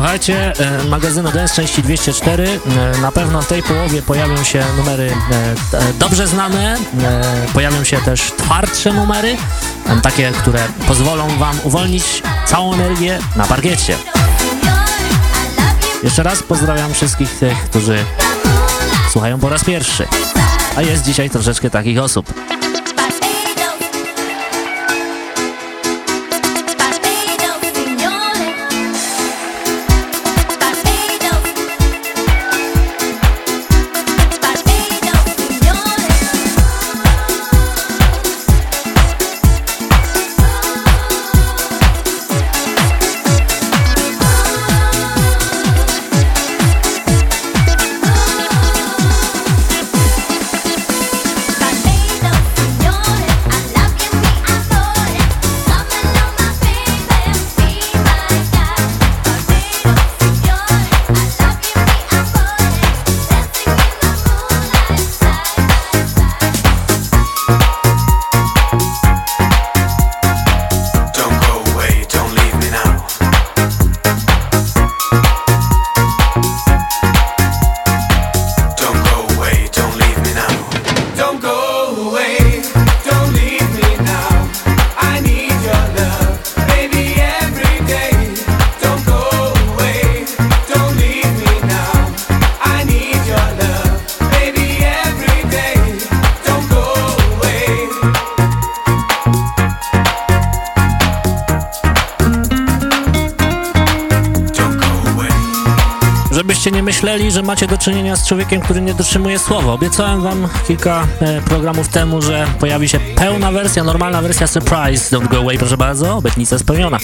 Słuchajcie, e, magazynu Dance części 204. E, Na pewno w tej połowie pojawią się numery e, dobrze znane, pojawią się też twardsze numery, takie, które pozwolą Wam uwolnić całą energię na parkiecie. Jeszcze raz pozdrawiam wszystkich tych, którzy słuchają po raz pierwszy. A jest dzisiaj troszeczkę takich osób. Człowiekiem, który nie dotrzymuje słowa. Obiecałem wam kilka e, programów temu, że pojawi się pełna wersja, normalna wersja Surprise Don't Go Away, proszę bardzo, obietnica spełniona.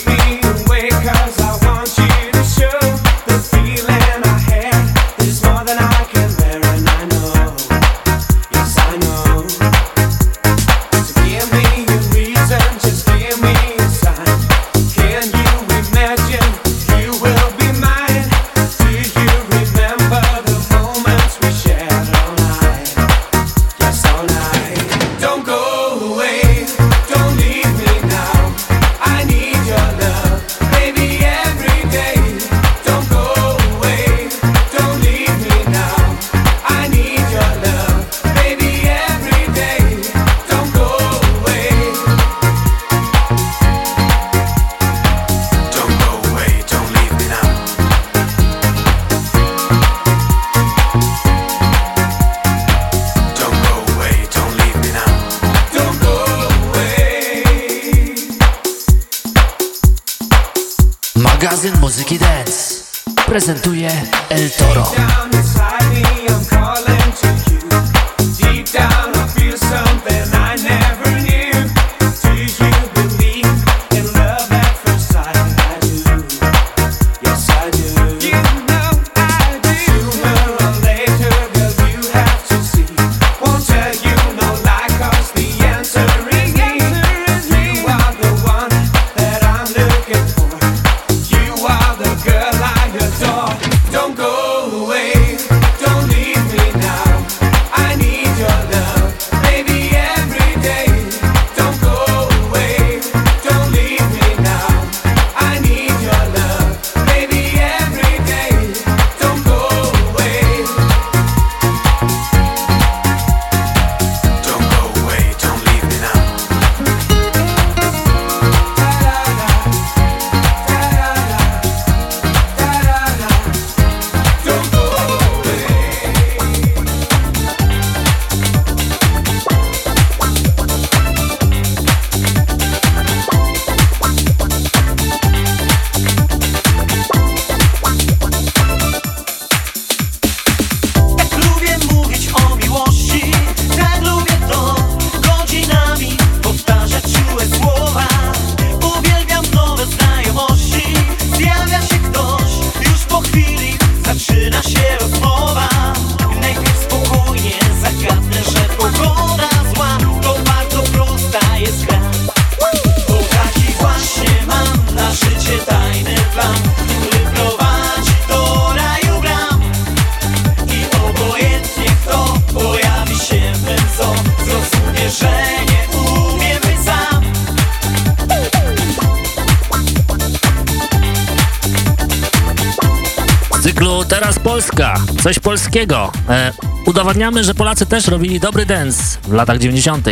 E, udowadniamy, że Polacy też robili dobry dance w latach 90.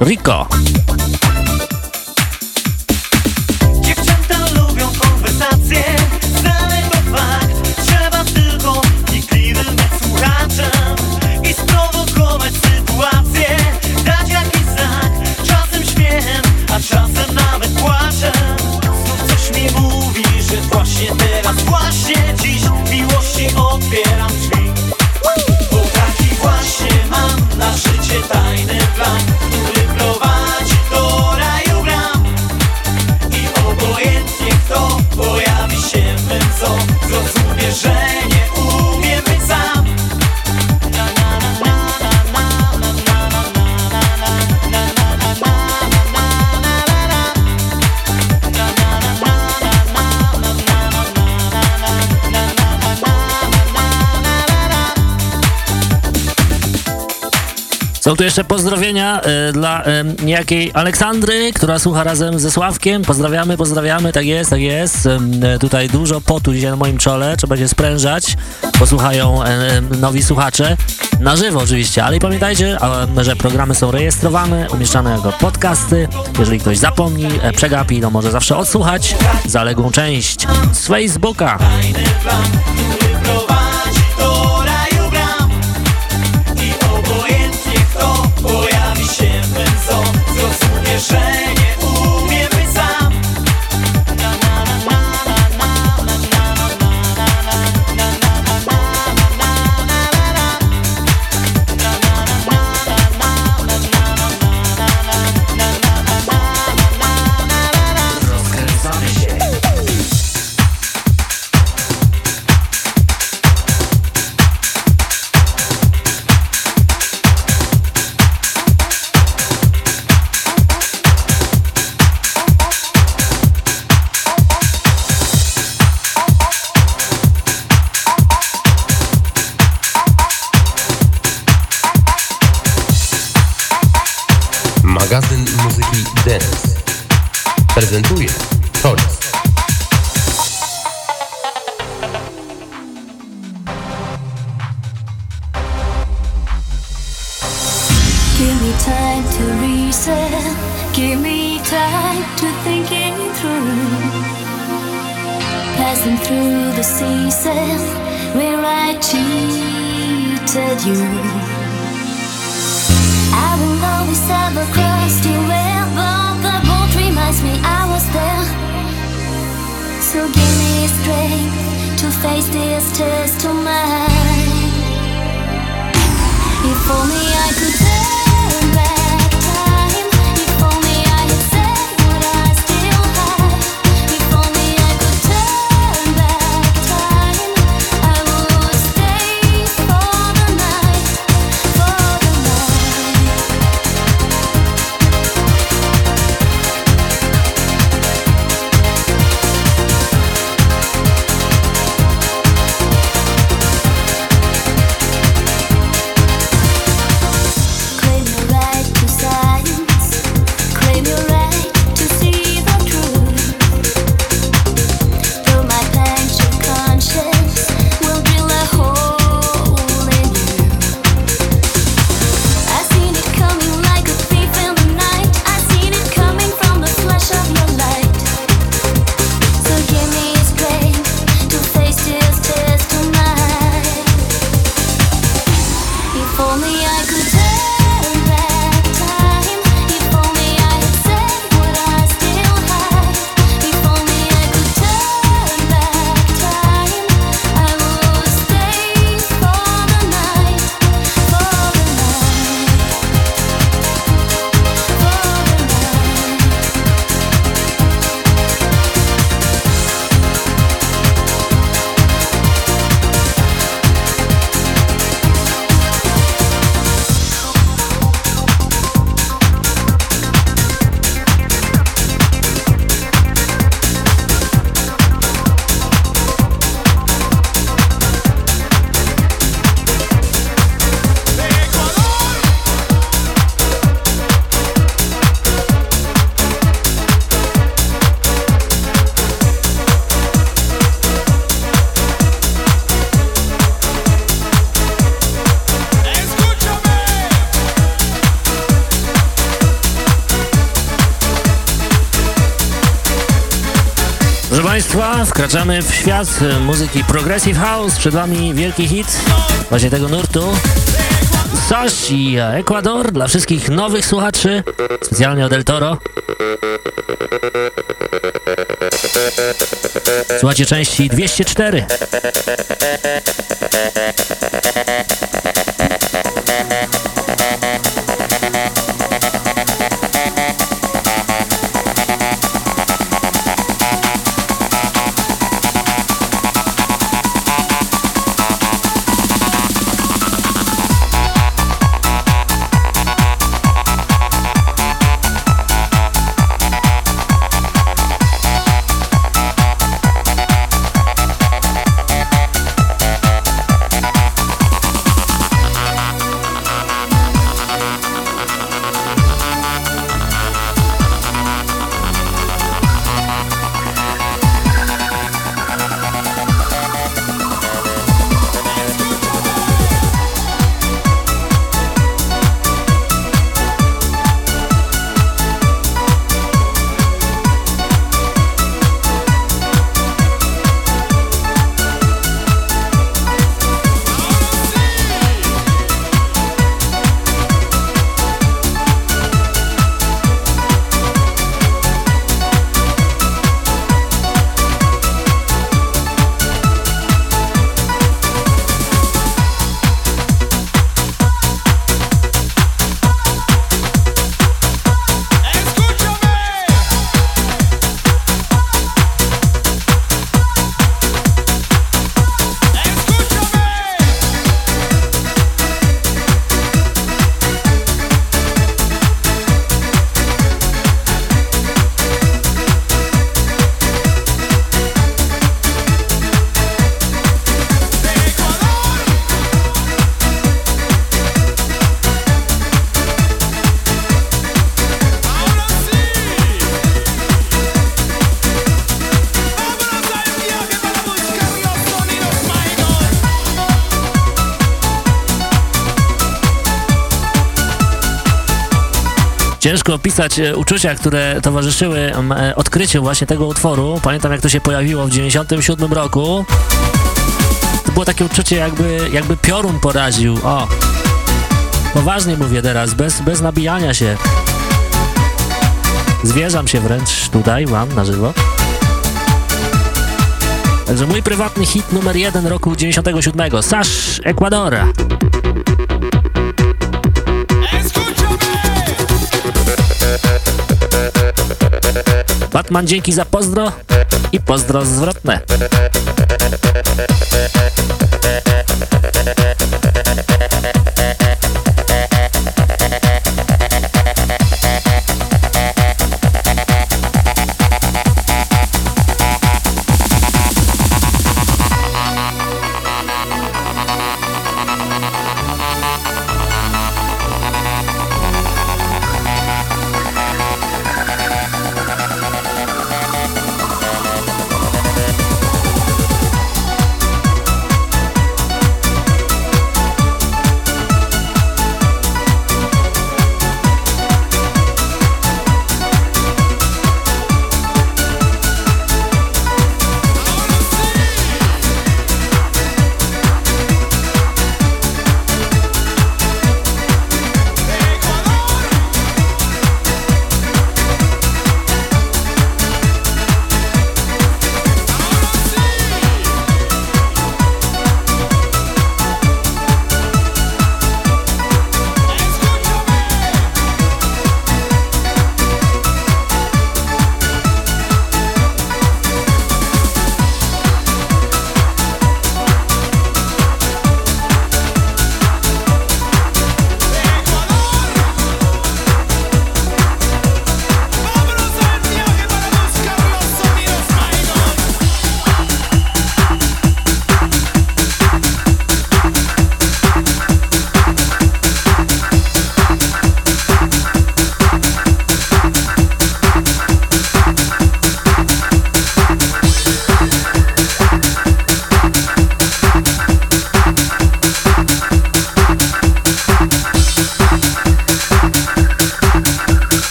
Rico. Są tu jeszcze pozdrowienia e, dla y, niejakiej Aleksandry, która słucha razem ze Sławkiem. Pozdrawiamy, pozdrawiamy, tak jest, tak jest. E, tutaj dużo potu dzisiaj na moim czole, trzeba się sprężać. Posłuchają e, nowi słuchacze, na żywo oczywiście, ale i pamiętajcie, że programy są rejestrowane, umieszczane jako podcasty. Jeżeli ktoś zapomni, przegapi, no może zawsze odsłuchać zaległą część z Facebooka. kieszeni time to reset. Give me time to think it through. Passing through the season where I cheated you. I will always have a cross to wear, but the boat reminds me I was there. So give me strength to face this test of mine. If only I could. Wkraczamy w świat muzyki Progressive House. Przed Wami wielki hit właśnie tego nurtu. Soś i Ekwador dla wszystkich nowych słuchaczy, specjalnie od El Toro. Słuchajcie części 204. Ciężko opisać e, uczucia, które towarzyszyły e, odkryciu właśnie tego utworu. Pamiętam jak to się pojawiło w 97 roku. To było takie uczucie jakby, jakby piorun poraził. O! Poważnie mówię teraz, bez, bez nabijania się. Zwierzam się wręcz tutaj, wam na żywo. Także mój prywatny hit numer jeden roku 97. Sash Ecuadora. Batman dzięki za pozdro i pozdro zwrotne.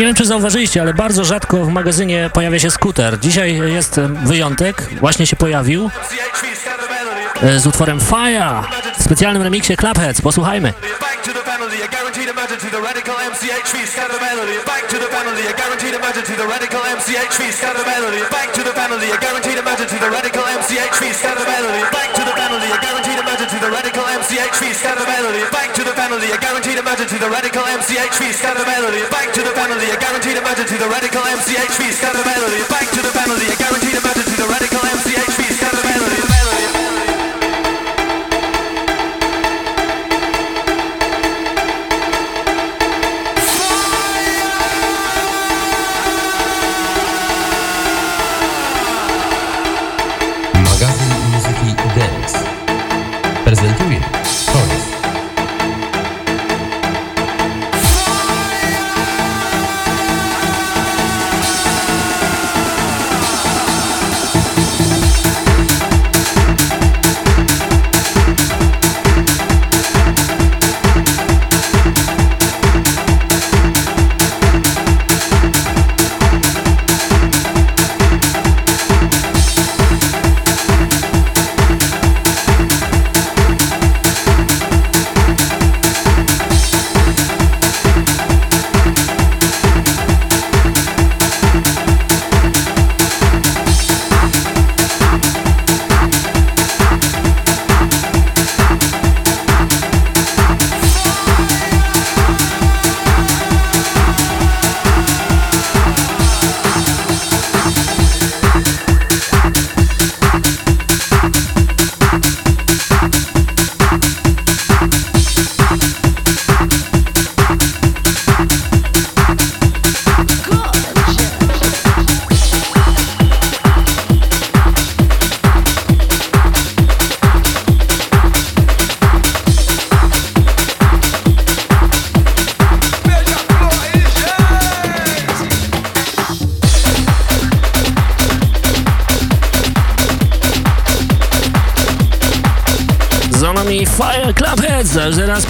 Nie wiem, czy zauważyliście, ale bardzo rzadko w magazynie pojawia się skuter. Dzisiaj jest wyjątek, właśnie się pojawił e, z utworem Fire w specjalnym remiksie Clubheads. Posłuchajmy. The family, a guaranteed emergency, the radical MCHV, scatter melody. Back to the family, a guaranteed emergency, the radical MCHV, scatter melody. Back to the family, a guaranteed emergency, the radical MCHV, scatter melody. Back to the family, a guaranteed emergency, the radical MCHV, scatter melody. Back to the family, a guaranteed emergency, the radical MCHV, scatter melody. Back to the family, a guaranteed emergency, the radical MCHV, scatter melody. Back to the family, a guaranteed emergency, the radical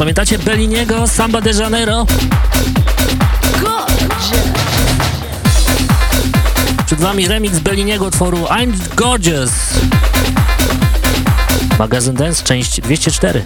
Pamiętacie Belliniego, Samba de Janeiro? Przed Wami remix Belliniego utworu I'm Gorgeous. Magazyn Dance, część 204.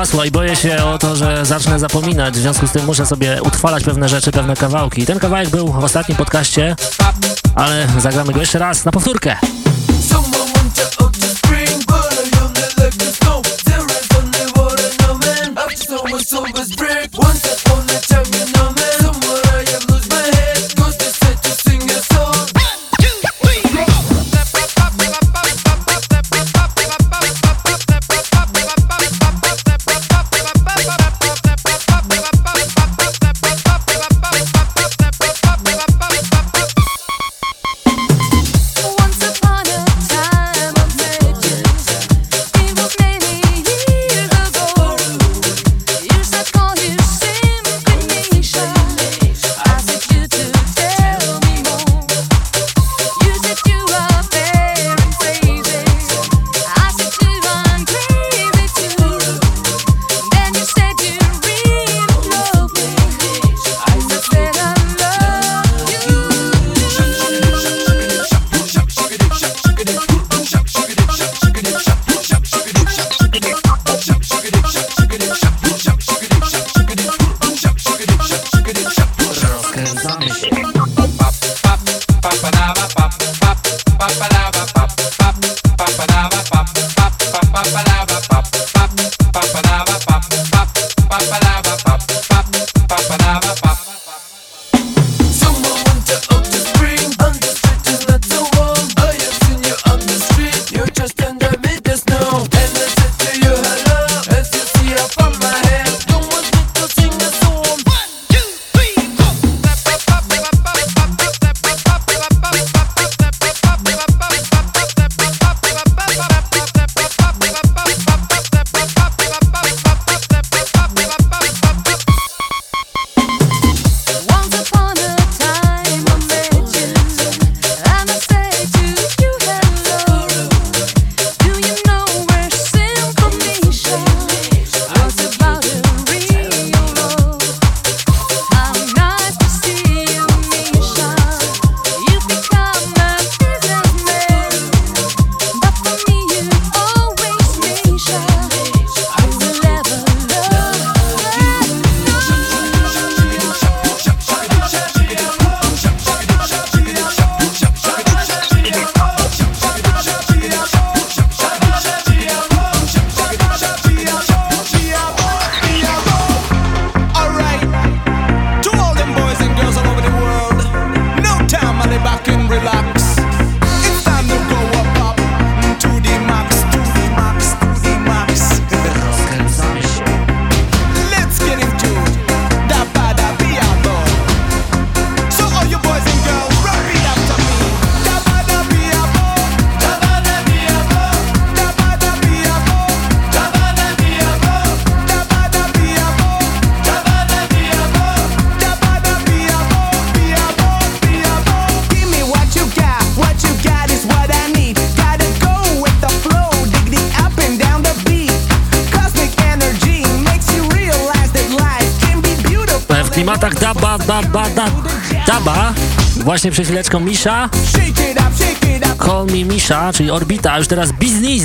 hasła i boję się o to, że zacznę zapominać, w związku z tym muszę sobie utrwalać pewne rzeczy, pewne kawałki. Ten kawałek był w ostatnim podcaście, ale zagramy go jeszcze raz na powtórkę. właśnie chwileczką Misza. Call me Misza, czyli Orbita, już teraz Biznis.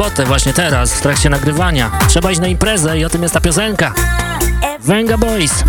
sobotę, właśnie teraz, w trakcie nagrywania. Trzeba iść na imprezę i o tym jest ta piosenka. Venga Boys.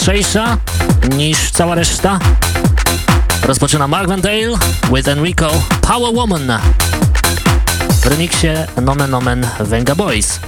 ostrzejsza niż cała reszta. Rozpoczyna Mark Van Dale with Enrico Power Woman w remiksie Nomen Nomen Venga Boys.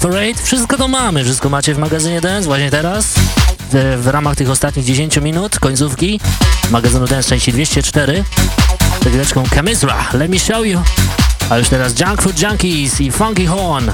Parade, wszystko to mamy, wszystko macie w magazynie Dance właśnie teraz. W, w ramach tych ostatnich 10 minut, końcówki magazynu Dance części 204 z chwileczką Chemizra, Let Me Show You. A już teraz Junk Food Junkies i Funky Horn.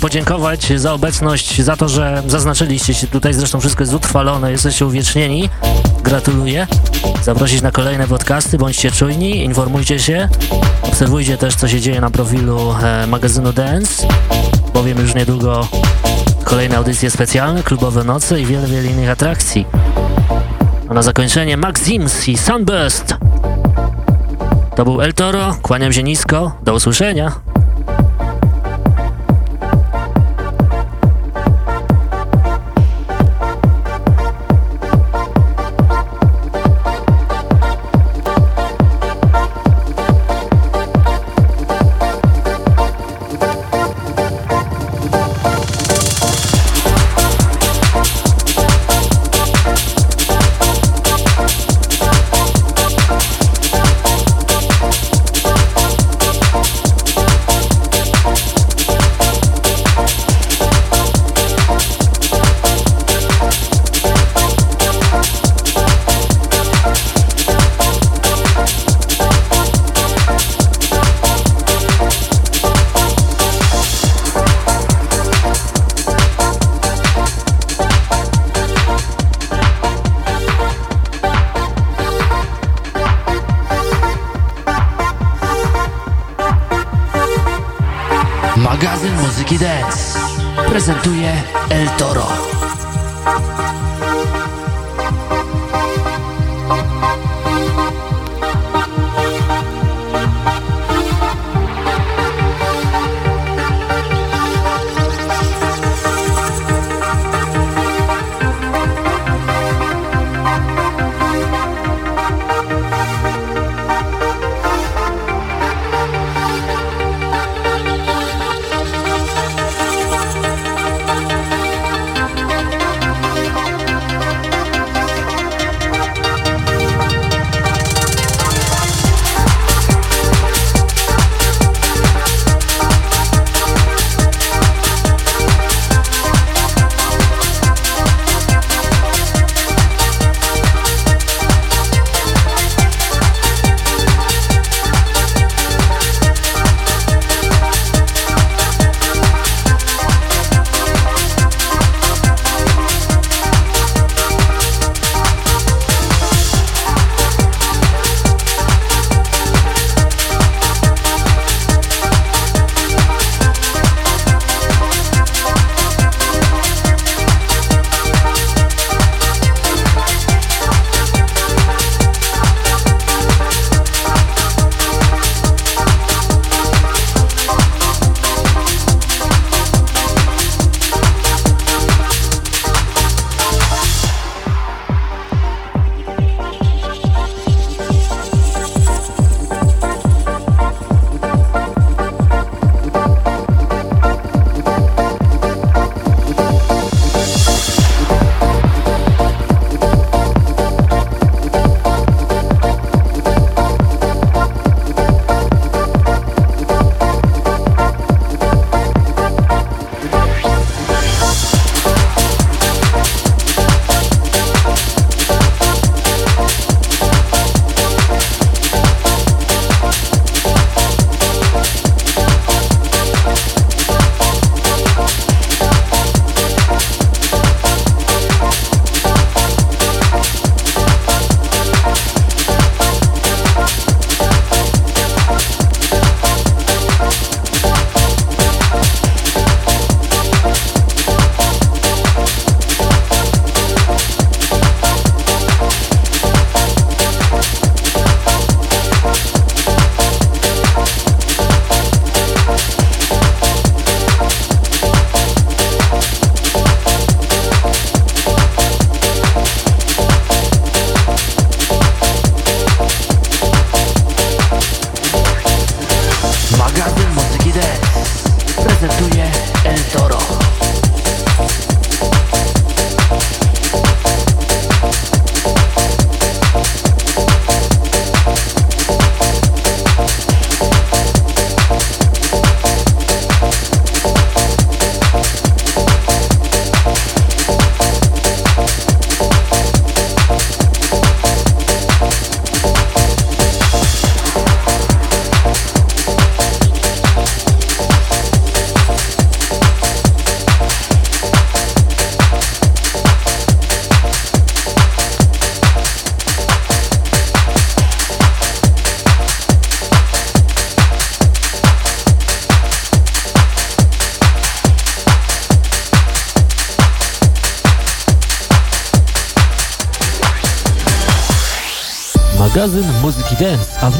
Podziękować za obecność, za to, że zaznaczyliście się tutaj. Zresztą wszystko jest utrwalone, jesteście uwiecznieni. Gratuluję. Zaprosić na kolejne podcasty, bądźcie czujni, informujcie się. Obserwujcie też, co się dzieje na profilu e, magazynu Dance, bowiem już niedługo kolejne audycje specjalne, klubowe noce i wiele, wiele innych atrakcji. A na zakończenie Maxims i Sunburst. To był El Toro, kłaniam się nisko, do usłyszenia.